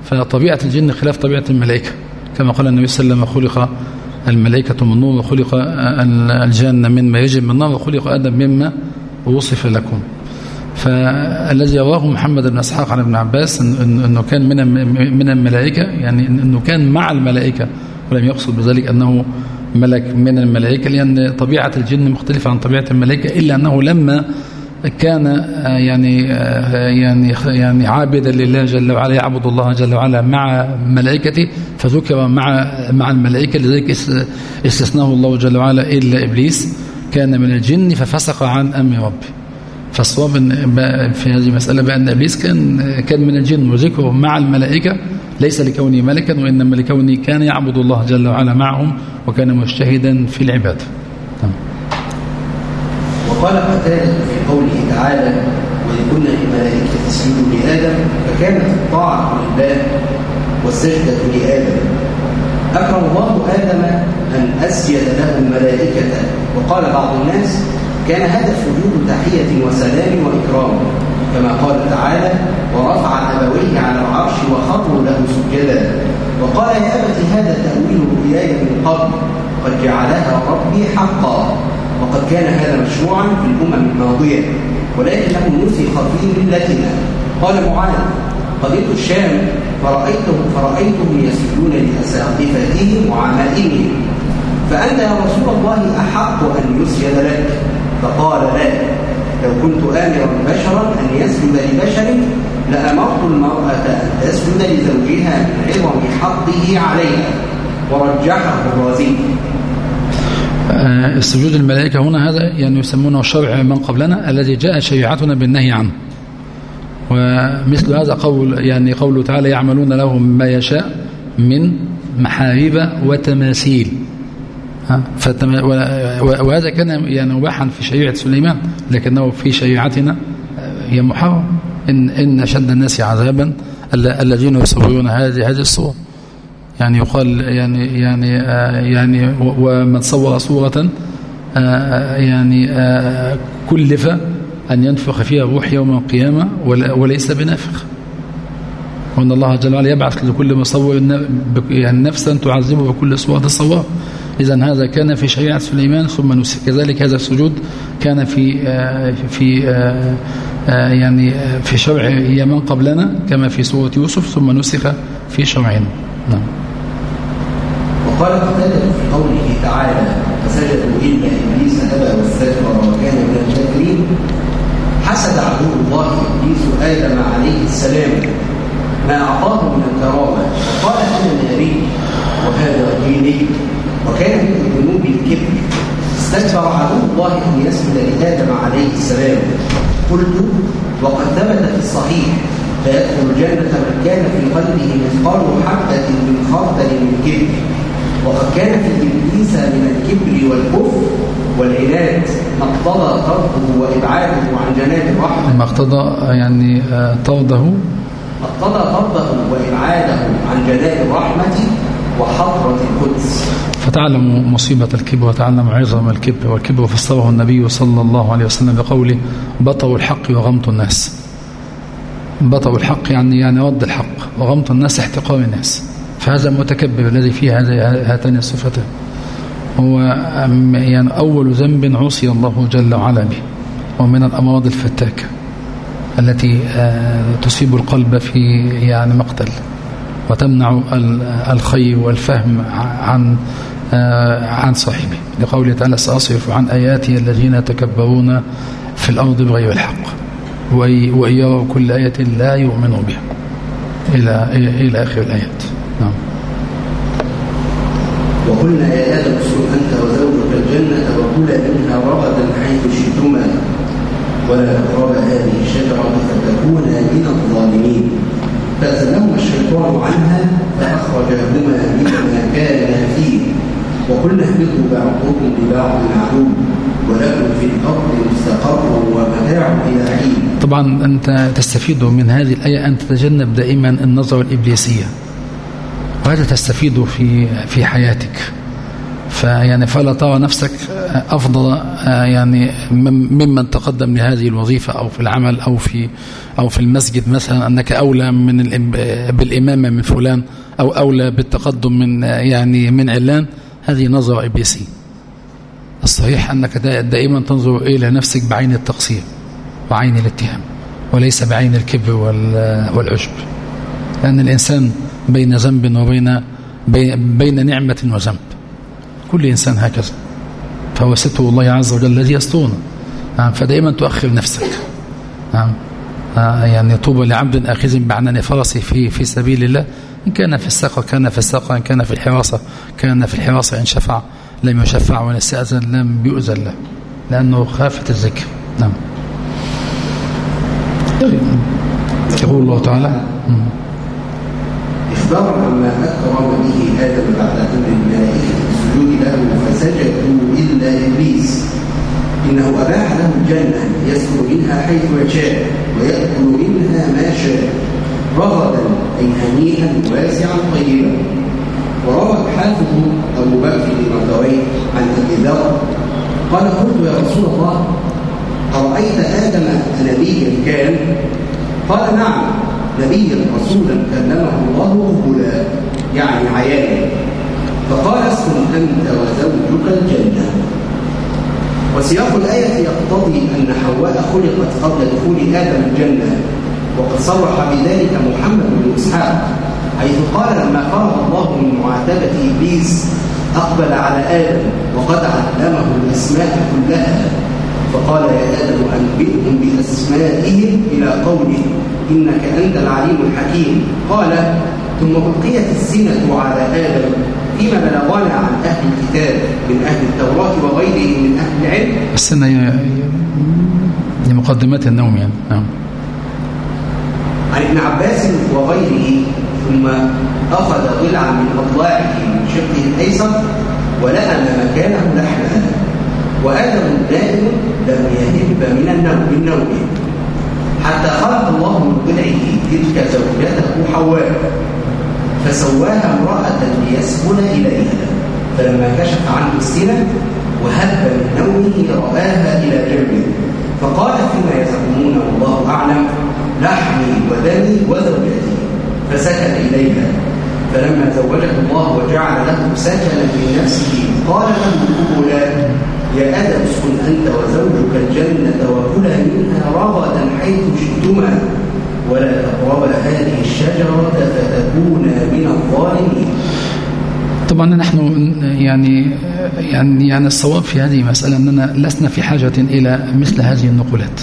فطبيعة الجن خلاف طبيعة الملائكة. كما قال النبي صلى الله عليه وسلم خلق الملائكة من نور وخلق الجن مما يجب من نار وخلق آدم مما وصف لكم. فالذي رواه محمد بن إسحاق عن ابن عباس إنه كان من من الملائكة يعني إنه كان مع الملائكة ولم يقصد بذلك أنه ملك من الملائكة لأن طبيعة الجن مختلفة عن طبيعة الملائكة إلا أنه لما كان يعني يعني يعني عابدا لله جل وعلا يعبد الله جل وعلا مع ملائكته فذكر مع مع الملائكة لذلك استثناه الله جل وعلا إلا إبليس. كان من الجن ففسق عن أمر ربه. فالصواب في هذه المسألة بأن إبليس كان كان من الجن وذكره مع الملائكة ليس لكونه ملكا وإنما لكونه كان يعبد الله جل وعلا معهم وكان مجتهدا في العبادة. نعم. وقال قتادة في قوله تعالى وإذ كنا للملائكة تسجدوا لآدم فكانت الطاعة لله والسجدة لآدم. أكرم الله آدم أن أسجد له الملائكة. وقال بعض الناس كان هدف وجود تحية وسلام وإكرام. كما قال تعالى ورفع أبويه على العرش وخطوا له سجدا. وقال يا أبت هذا تأويل رؤياي من قبل قد جعلها ربي حقا. وقد كان هذا مشروعا في الأمم الماضية ولكنه نسخ في ملتنا قال معاذ قضيت الشام فرأيتهم فرأيتهم يسجدون لأساقفتهم وعمائمهم. فأنت يا رسول الله أحق أن يسجد لك؟ فقال لا. لو كنت آمرا بشرا أن يسجد لبشر لأمرت المرأة أن تسجد لزوجها من عظم حقه عليها. ورجحه الرازي. السجود الملائكة هنا هذا يعني يسمونه شرع من قبلنا الذي جاء شريعتنا بالنهي عنه. ومثل هذا قول يعني قوله تعالى يعملون لهم ما يشاء من محاريب وتماثيل. وهذا كان يعني مباحا في شريعة سليمان لكنه في شريعتنا هي محرم. إن, إن أشد الناس عذابا الذين يصورون هذه هذه الصور. يعني يقال يعني يعني يعني ومن صور صورة يعني كلف أن ينفخ فيها الروح يوم القيامة وليس بنافخ. وأن الله جل وعلا يبعث لكل مصور يعني نفسا تعذبه بكل صورة الصواب إذا هذا كان في شريعة سليمان ثم نسخ كذلك هذا السجود كان في في يعني في شرع يمن قبلنا كما في سورة يوسف ثم نسخ في شرعنا. نعم. وقال قتادة في قوله تعالى فسجدوا إلا إبليس أبى واستكبر وكان من الكافرين حسد عدو الله إبليس آدم عليه السلام. ما أعطاه من الكرامة قال أنا نبي وهذا ديني وكان من ذنوب الكبر استكبر عدو الله أن يسجد لآدم عليه السلام. قلت وقد ثبت في الصحيح فيدخل الجنة من كان في قلبه مثقال حبة من خردل من كبر وقد كان في إبليس من الكبر والكفر والعناد ما اقتضى طرده وإبعاده عن جناب الرحمة. ما اقتضى يعني آه، طرده. ما اقتضى طرده وإبعاده عن جناب الرحمة وحضرة القدس. فتعلم مصيبة الكبر وتعلم عظم الكبر والكبر فسره النبي صلى الله عليه وسلم بقوله بطر الحق وغمط الناس. بطر الحق يعني يعني رد الحق وغمط الناس احتقار الناس. فهذا المتكبر الذي فيه هاتان الصفتان. هو يعني أول ذنب عصي الله جل وعلا به ومن الأمراض الفتاكة التي آه، تصيب القلب في يعني مقتل وتمنع الخير والفهم عن آه، عن صاحبه. لقوله تعالى سأصرف عن آياتي الذين يتكبرون في الأرض بغير الحق وإن يروا كل آية لا يؤمنوا بها. إلى إلى آخر الآيات. نعم. وقلنا يا آدم اسكن أنت وزوجك الجنة وكلا منها رغدا حيث شئتما. ولا تقربا هذه الشجرة فتكونا من الظالمين. فأزلهما الشيطان عنها فأخرجهما مما كانا فيه. وقلنا اهبطوا بعضكم لبعض عدو ولكم في الأرض مستقر ومتاع إلى حين. طبعا أنت تستفيد من هذه الآية أن تتجنب دائما النظرة الإبليسية. وهذا تستفيد في في حياتك. فيعني فلا ترى نفسك أفضل يعني ممن تقدم لهذه الوظيفة أو في العمل أو في أو في المسجد مثلا أنك أولى من بالإمامة من فلان أو أولى بالتقدم من يعني من علان. هذه نظرة إبليسية. الصحيح أنك دائما تنظر إلى نفسك بعين التقصير وعين الاتهام وليس بعين الكبر والعجب لأن الإنسان بين ذنب وبين بين نعمة وذنب. كل إنسان هكذا. فهو ستر الله عز وجل الذي يسترنا. نعم فدائما تؤخر نفسك. نعم. آه، يعني طوبى لعبد آخذ بعنان فرسه في في سبيل الله. إن كان في الساقة كان في الساقة إن كان في الحراسة كان في الحراسة إن شفع لم يشفع وإن استأذن لم بيؤذن له. لأنه خافت الذكر. نعم. يقول الله تعالى إخبار عما أكرم به آدم بعد أمر الملائكة بالسجود له فسجدوا إلا إبليس. إنه أباح له الجنة يسكن منها حيث يشاء ويأكل منها ما شاء. رغدا أي هنيئا واسعا طيبا. وروى الحافظ أبو بكر المردوي عن أبي ذر قال قلت يا رسول الله أرأيت آدم نبيا كان؟ قال نعم نبيا رسولا كلمه الله قبلا يعني عيانا. فقال اسكن أنت وزوجك الجنة. وسياق الآية يقتضي أن حواء خلقت قبل دخول آدم الجنة وقد صرح بذلك محمد بن إسحاق حيث قال لما فرغ الله من معاتبة إبليس أقبل على آدم وقد علمه الأسماء كلها. فقال يا آدم أنبئهم بأسمائهم إلى قوله. إنك أنت العليم الحكيم. قال ثم ألقيت السنة على آدم فيما بلغنا عن أهل الكتاب من أهل التوراة وغيرهم من أهل العلم. السنة لمقدمات النوم يعني. نعم. عن ابن عباس وغيره ثم أخذ ضلعا من أضلاعه من شقه الأيسر ولأم مكانه لحما وآدم نائم لم يهب من النوم من نومه. حتى خلق الله من ضلعه تلك زوجته حواء فسواها امرأة ليسكن إليها فلما كشف عنه السنة وهب من نومه رآها إلى جنبه فقال فيما يزعمون والله أعلم لحمي ودمي وزوجتي فسكن إليها فلما زوجه الله وجعل له سكنا من نفسه قال له الأولى يا آدم اسكن أنت وزوجك الجنة وكلا منها رغدا حيث شئتما. ولا تقربا هذه الشجرة فتكونا من الظالمين. طبعا نحن يعني يعني يعني الصواب في هذه المسألة أننا لسنا في حاجة إلى مثل هذه النقولات.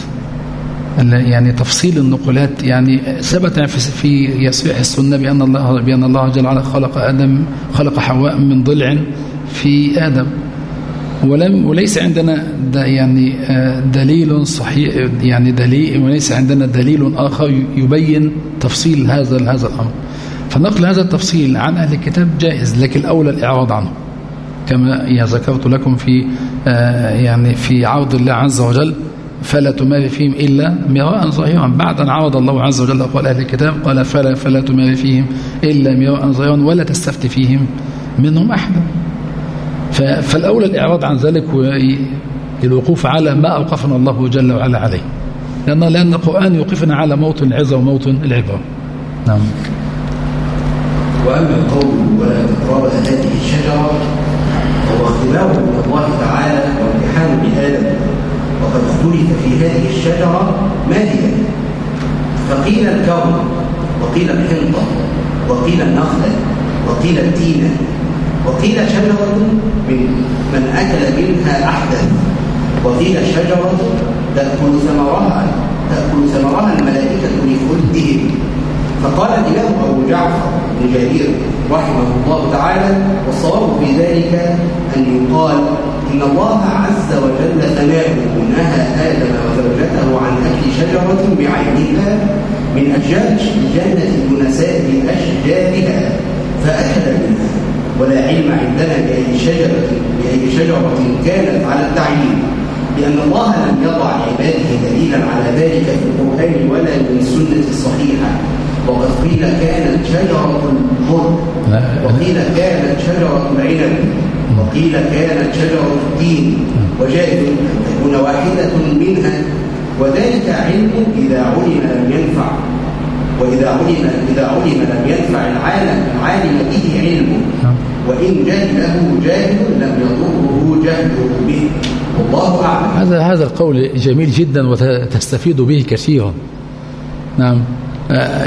يعني تفصيل النقولات يعني ثبت في يصيح السنة بأن الله بأن الله جل وعلا خلق آدم خلق حواء من ضلع في آدم. ولم وليس عندنا يعني دليل صحيح يعني دليل وليس عندنا دليل آخر يبين تفصيل هذا هذا الأمر. فنقل هذا التفصيل عن أهل الكتاب جائز لكن الأولى الإعراض عنه. كما ذكرت لكم في يعني في عرض الله عز وجل فلا تماري فيهم إلا مراء ظاهرا بعد أن عرض الله عز وجل قال أهل الكتاب قال فلا, فلا تماري فيهم إلا مراء ظاهرا ولا تستفتي فيهم منهم أحدا فالأولى الإعراض عن ذلك والوقوف على ما أوقفنا الله جل وعلا عليه. لأن, لأن القرآن يوقفنا على موطن العظة وموطن العبرة. نعم. وأما القول ولا تقرب هذه الشجرة فهو اختبار من الله تعالى وامتحان بآدم وقد اختلف في هذه الشجرة ما هي فقيل الكون وقيل الحنطة وقيل النخلة وقيل التينة. وقيل شجرة من من أكل منها أحدث وقيل شجرة تأكل ثمرها تأكل ثمرها الملائكة لخلدهم فقال الإمام أبو جعفر بن جرير رحمه الله تعالى والصواب في ذلك أن يقال إن الله عز وجل ثناؤه نهى آدم وزوجته عن أكل شجرة بعينها من أشجار الجنة دون سائر أشجارها منها. ولا علم عندنا بأي شجرة بأي شجرة كانت على التعيين لأن الله لم يضع لعباده دليلا على ذلك في القرآن ولا من السنة الصحيحة. وقد قيل كانت شجرة البر وقيل كانت شجرة العنب. وقيل كانت شجرة الدين وجائز أن تكون واحدة منها. وذلك علم إذا علم لم ينفع. وإذا علم إذا علم لم ينفع العالم العالم به علمه وإن جهله جاهل لم يضره جهله به. والله أعلم. هذا هذا القول جميل جدا وتستفيد به كثيرا. نعم.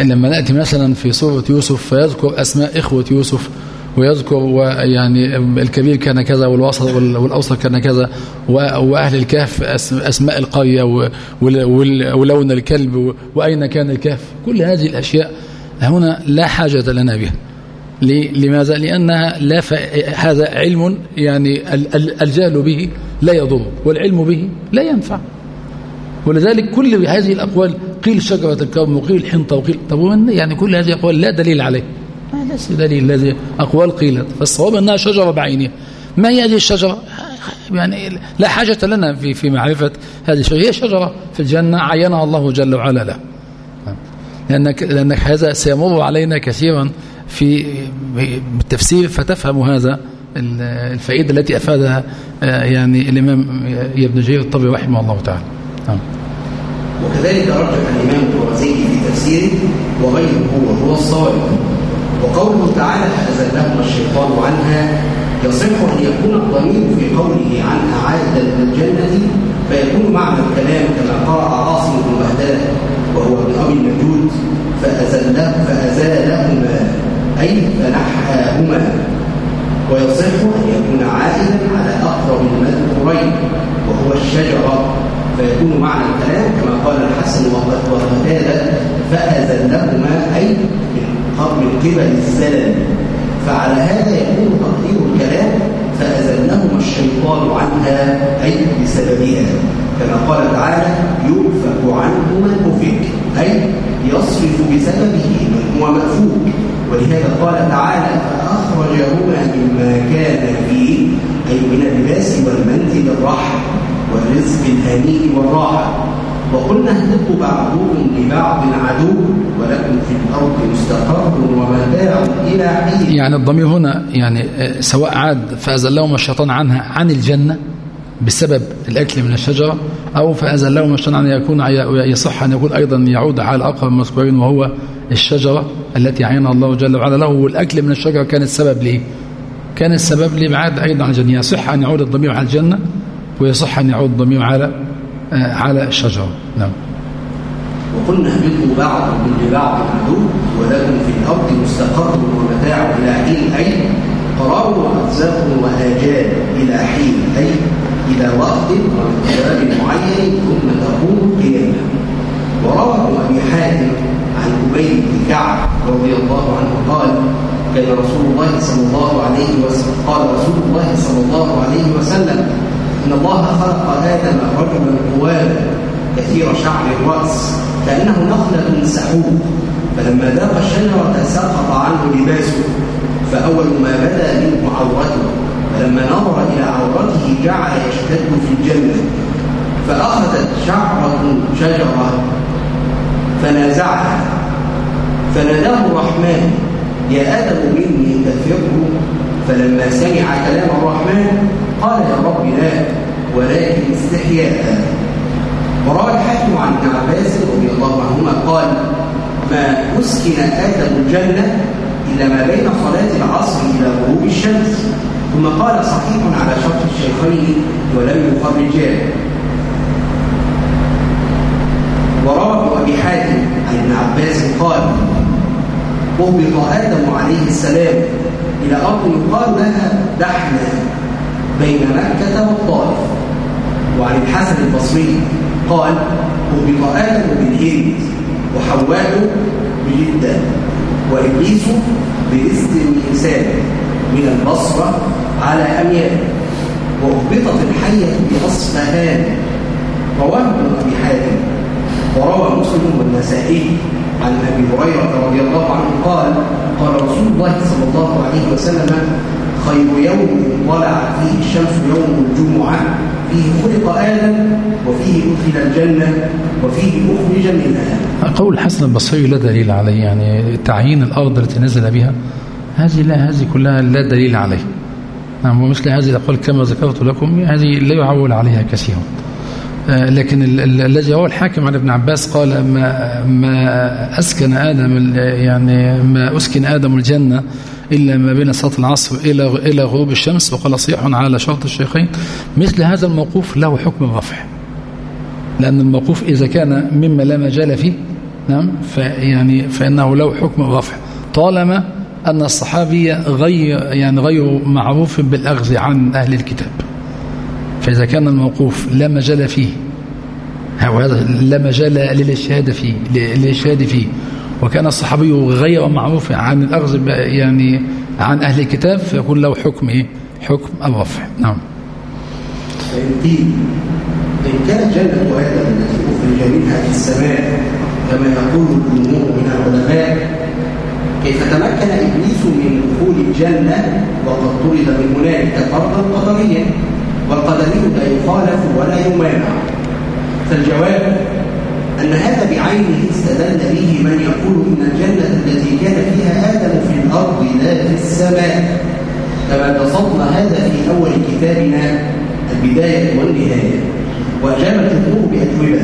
لما نأتي مثلا في سورة يوسف فيذكر أسماء إخوة يوسف. ويذكر يعني الكبير كان كذا والوسط والأوسط كان كذا وأهل الكهف أسماء القرية ولون الكلب وأين كان الكهف؟ كل هذه الأشياء هنا لا حاجة لنا بها. لماذا؟ لأنها لا ف... هذا علم يعني الجهل به لا يضر والعلم به لا ينفع. ولذلك كل هذه الأقوال قيل شجرة الكرم وقيل حنطة وقيل طب يعني كل هذه الأقوال لا دليل عليه. ما ليس دليل الذي أقوال قيلت فالصواب أنها شجرة بعينها ما هي هذه الشجرة؟ يعني لا حاجة لنا في في معرفة هذه الشجرة. هي شجرة في الجنة عينها الله جل وعلا له لأنك, لأنك هذا سيمر علينا كثيرا في التفسير فتفهم هذا الفائدة التي أفادها يعني الإمام ابن جرير الطبري رحمه الله تعالى. نعم. وكذلك رجح الإمام الرازي في تفسيره وغيره وهو الصواب. وقوله تعالى فأزلهما الشيطان عنها يصح أن يكون الضمير في قوله عن أعاد الجنة فيكون معنى الكلام كما قرأ عاصم بن بهداد وهو ابن أبي النجود فأزله فأزالهما أي فنحاهما. ويصح أن يكون عائدا على أقرب المذكورين وهو الشجرة فيكون معنى الكلام كما قال الحسن وقتادة فأزلهما أي من قبل الزلل فعلى هذا يكون تقدير الكلام فأزلهما الشيطان عنها أي بسببها. كما قال تعالى يؤفك عنه من أفك أي يصرف بسببه من هو مأفوك. ولهذا قال تعالى فأخرجهما مما كان فيه أي من اللباس والمنزل الراحة والرزق الهنيء والراحة. وقلنا اهبطوا بعضكم لبعض عدو ولكم في الأرض مستقر ومتاع إلى حين. يعني الضمير هنا يعني آه، سواء عاد فأزلهم الشيطان عنها عن الجنة بسبب الأكل من الشجرة أو فأزلهم الشيطان أن يكون يصح أن يكون أيضا يعود على أقرب المذكورين وهو الشجرة التي عينها الله جل وعلا. له والأكل من الشجرة كان السبب ليه كان السبب لإبعاد أيضا عن الجنة. يصح أن يعود الضمير على الجنة ويصح أن يعود الضمير على على الشجرة نعم. وقلنا اهبطوا بعضكم لبعض عدو ولكم في الأرض مستقر ومتاع إلى حين أي قرار وأرزاق وآجال إلى حين أي إلى وقت ومقدار معين ثم تقوم قيامه. وروى أبي حاتم عن أبي بن كعب رضي الله عنه قال كان رسول الله صلى الله عليه وسلم قال رسول الله صلى الله عليه وسلم إن الله خلق آدم رجلا قواما كثير شعر الرأس كأنه نخلة سحوب فلما ذاق الشجرة سقط عنه لباسه فأول ما بدا منه عورته فلما نظر إلى عورته جعل يشتد في الجنة. فأخذت شعرة شجرة فنازعها. فناداه الرحمن يا آدم مني تفر فلما سمع كلام الرحمن قال يا رب لا ولكن استحياء. وروى الحاكم عن ابن عباس رضي الله عنهما قال ما أسكن آدم الجنة إلا ما بين صلاة العصر إلى غروب الشمس. ثم قال صحيح على شرط الشيخين ولم يخرجاه وروى أبي حاتم عن ابن عباس قال أهبط آدم عليه السلام إلى أرض يقال لها دحنا بين مكة والطائف. وعن الحسن البصري قال أهبط آدم بالهند وحواء بجدة وإبليس برزق الإنسان من البصرة على أميال وأهبطت الحية بأصفهان رواه ابن أبي حاتم وروى مسلم والنسائي عن أبي هريرة رضي الله عنه قال قال رسول الله صلى الله عليه وسلم خير يوم طلع فيه الشمس يوم الجمعة. فيه خلق آدم وفيه أدخل الجنة وفيه أخرج منها قول الحسن البصري لا دليل عليه يعني تعيين الأرض التي نزل بها هذه لا هذه كلها لا دليل عليه. نعم ومثل هذه الأقوال كما ذكرت لكم هذه لا يعول عليها كثيرا آه، لكن الذي هو الحاكم عن ابن عباس قال ما ما أسكن آدم يعني ما أسكن آدم الجنة إلا ما بين صلاة العصر إلى إلى غروب الشمس. وقال صيح على شرط الشيخين مثل هذا الموقوف له حكم الرفع لأن الموقوف إذا كان مما لا مجال فيه نعم فيعني فإنه له حكم الرفع طالما أن الصحابي غير يعني غير معروف بالأخذ عن أهل الكتاب. فإذا كان الموقوف لا مجال فيه لا مجال للإشهاد فيه للإشهاد فيه. وكان الصحابي غير معروف عن الأخذ يعني عن أهل الكتاب فيكون له حكم إيه؟ حكم الرفع. نعم. إن كانت جنة آدم في السماء كما يقول الجمهور من العلماء كيف تمكن إبليس من دخول الجنة وقد طرد من هنالك طردا قدريا والقدري لا يخالف ولا يمانع. فالجواب أن هذا بعينه استدل به من يقول إن الجنة التي كان فيها آدم في الأرض لا في السماء. كما بسطنا هذا في أول كتابنا البداية والنهاية. وأجاب الجمهور بأجوبة.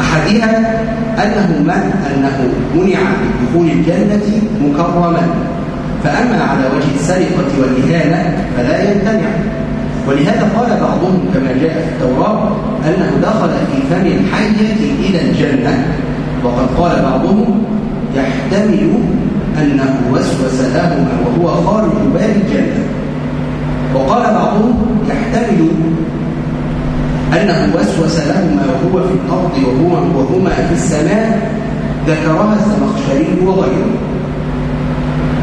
أحدها أنه من أنه منع من دخول الجنة مكرما. فأما على وجه السرقة والإهانة فلا يمتنع ولهذا قال بعضهم كما جاء في التوراة أنه دخل في فم الحية إلى الجنة. وقد قال بعضهم يحتمل أنه وسوس لهما وهو خارج باب الجنة. وقال بعضهم يحتمل أنه وسوس لهما وهو في الأرض وهو وهما في السماء ذكرها الزمخشري وغيره.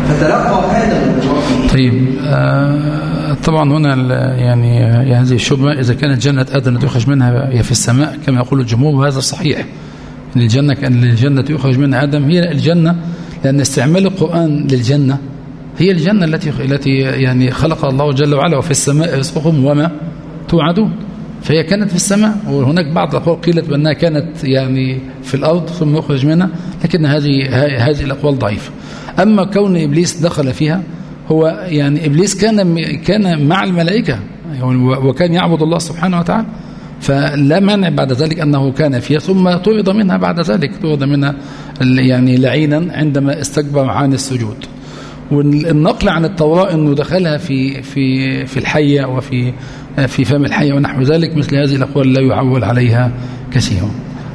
فتلقى آدم من طيب آه طبعا هنا يعني هذه الشبهة إذا كانت جنة آدم تخرج منها هي في السماء كما يقول الجمهور وهذا صحيح. إن الجنة كان الجنة يخرج منها آدم هي الجنة لأن استعمال القرآن للجنة هي الجنة التي التي يعني خلق الله جل وعلا وفي السماء رزقكم وما توعدون. فهي كانت في السماء وهناك بعض الأقوال قيلت بأنها كانت يعني في الأرض ثم يخرج منها لكن هذه هذه الأقوال ضعيفة. أما كون إبليس دخل فيها هو يعني إبليس كان كان مع الملائكة وكان يعبد الله سبحانه وتعالى. فلا مانع بعد ذلك أنه كان فيها ثم طرد منها بعد ذلك طرد منها يعني لعينا عندما استكبر عن السجود. والنقل عن التوراة أنه دخلها في في في الحية وفي في فم الحية ونحو ذلك مثل هذه الأقوال لا يعول عليها كثير.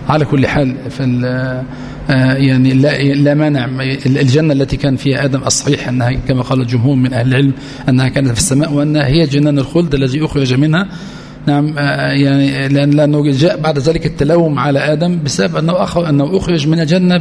على كل حال فال يعني لا لا مانع. الجنة التي كان فيها آدم الصحيح أنها كما قال الجمهور من أهل العلم أنها كانت في السماء وأنها هي جنان الخلد الذي أخرج منها. نعم يعني لأن لأنه جاء بعد ذلك التلوم على آدم بسبب أنه أخر أنه أخرج من الجنة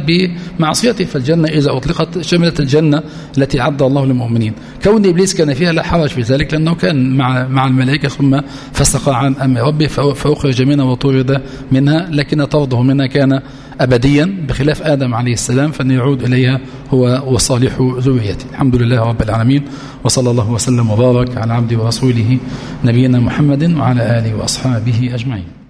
بمعصيته. فالجنة إذا أطلقت شملت الجنة التي عد الله للمؤمنين. كون إبليس كان فيها لا حرج في ذلك لأنه كان مع مع الملائكة ثم فسق عن أمر ربه فأخرج منها وطرد منها لكن طرده منها كان أبديا بخلاف آدم عليه السلام فأن يعود إليها هو وصالح ذريته. الحمد لله رب العالمين وصلى الله وسلم وبارك على عبده ورسوله نبينا محمد وعلى آله وأصحابه أجمعين.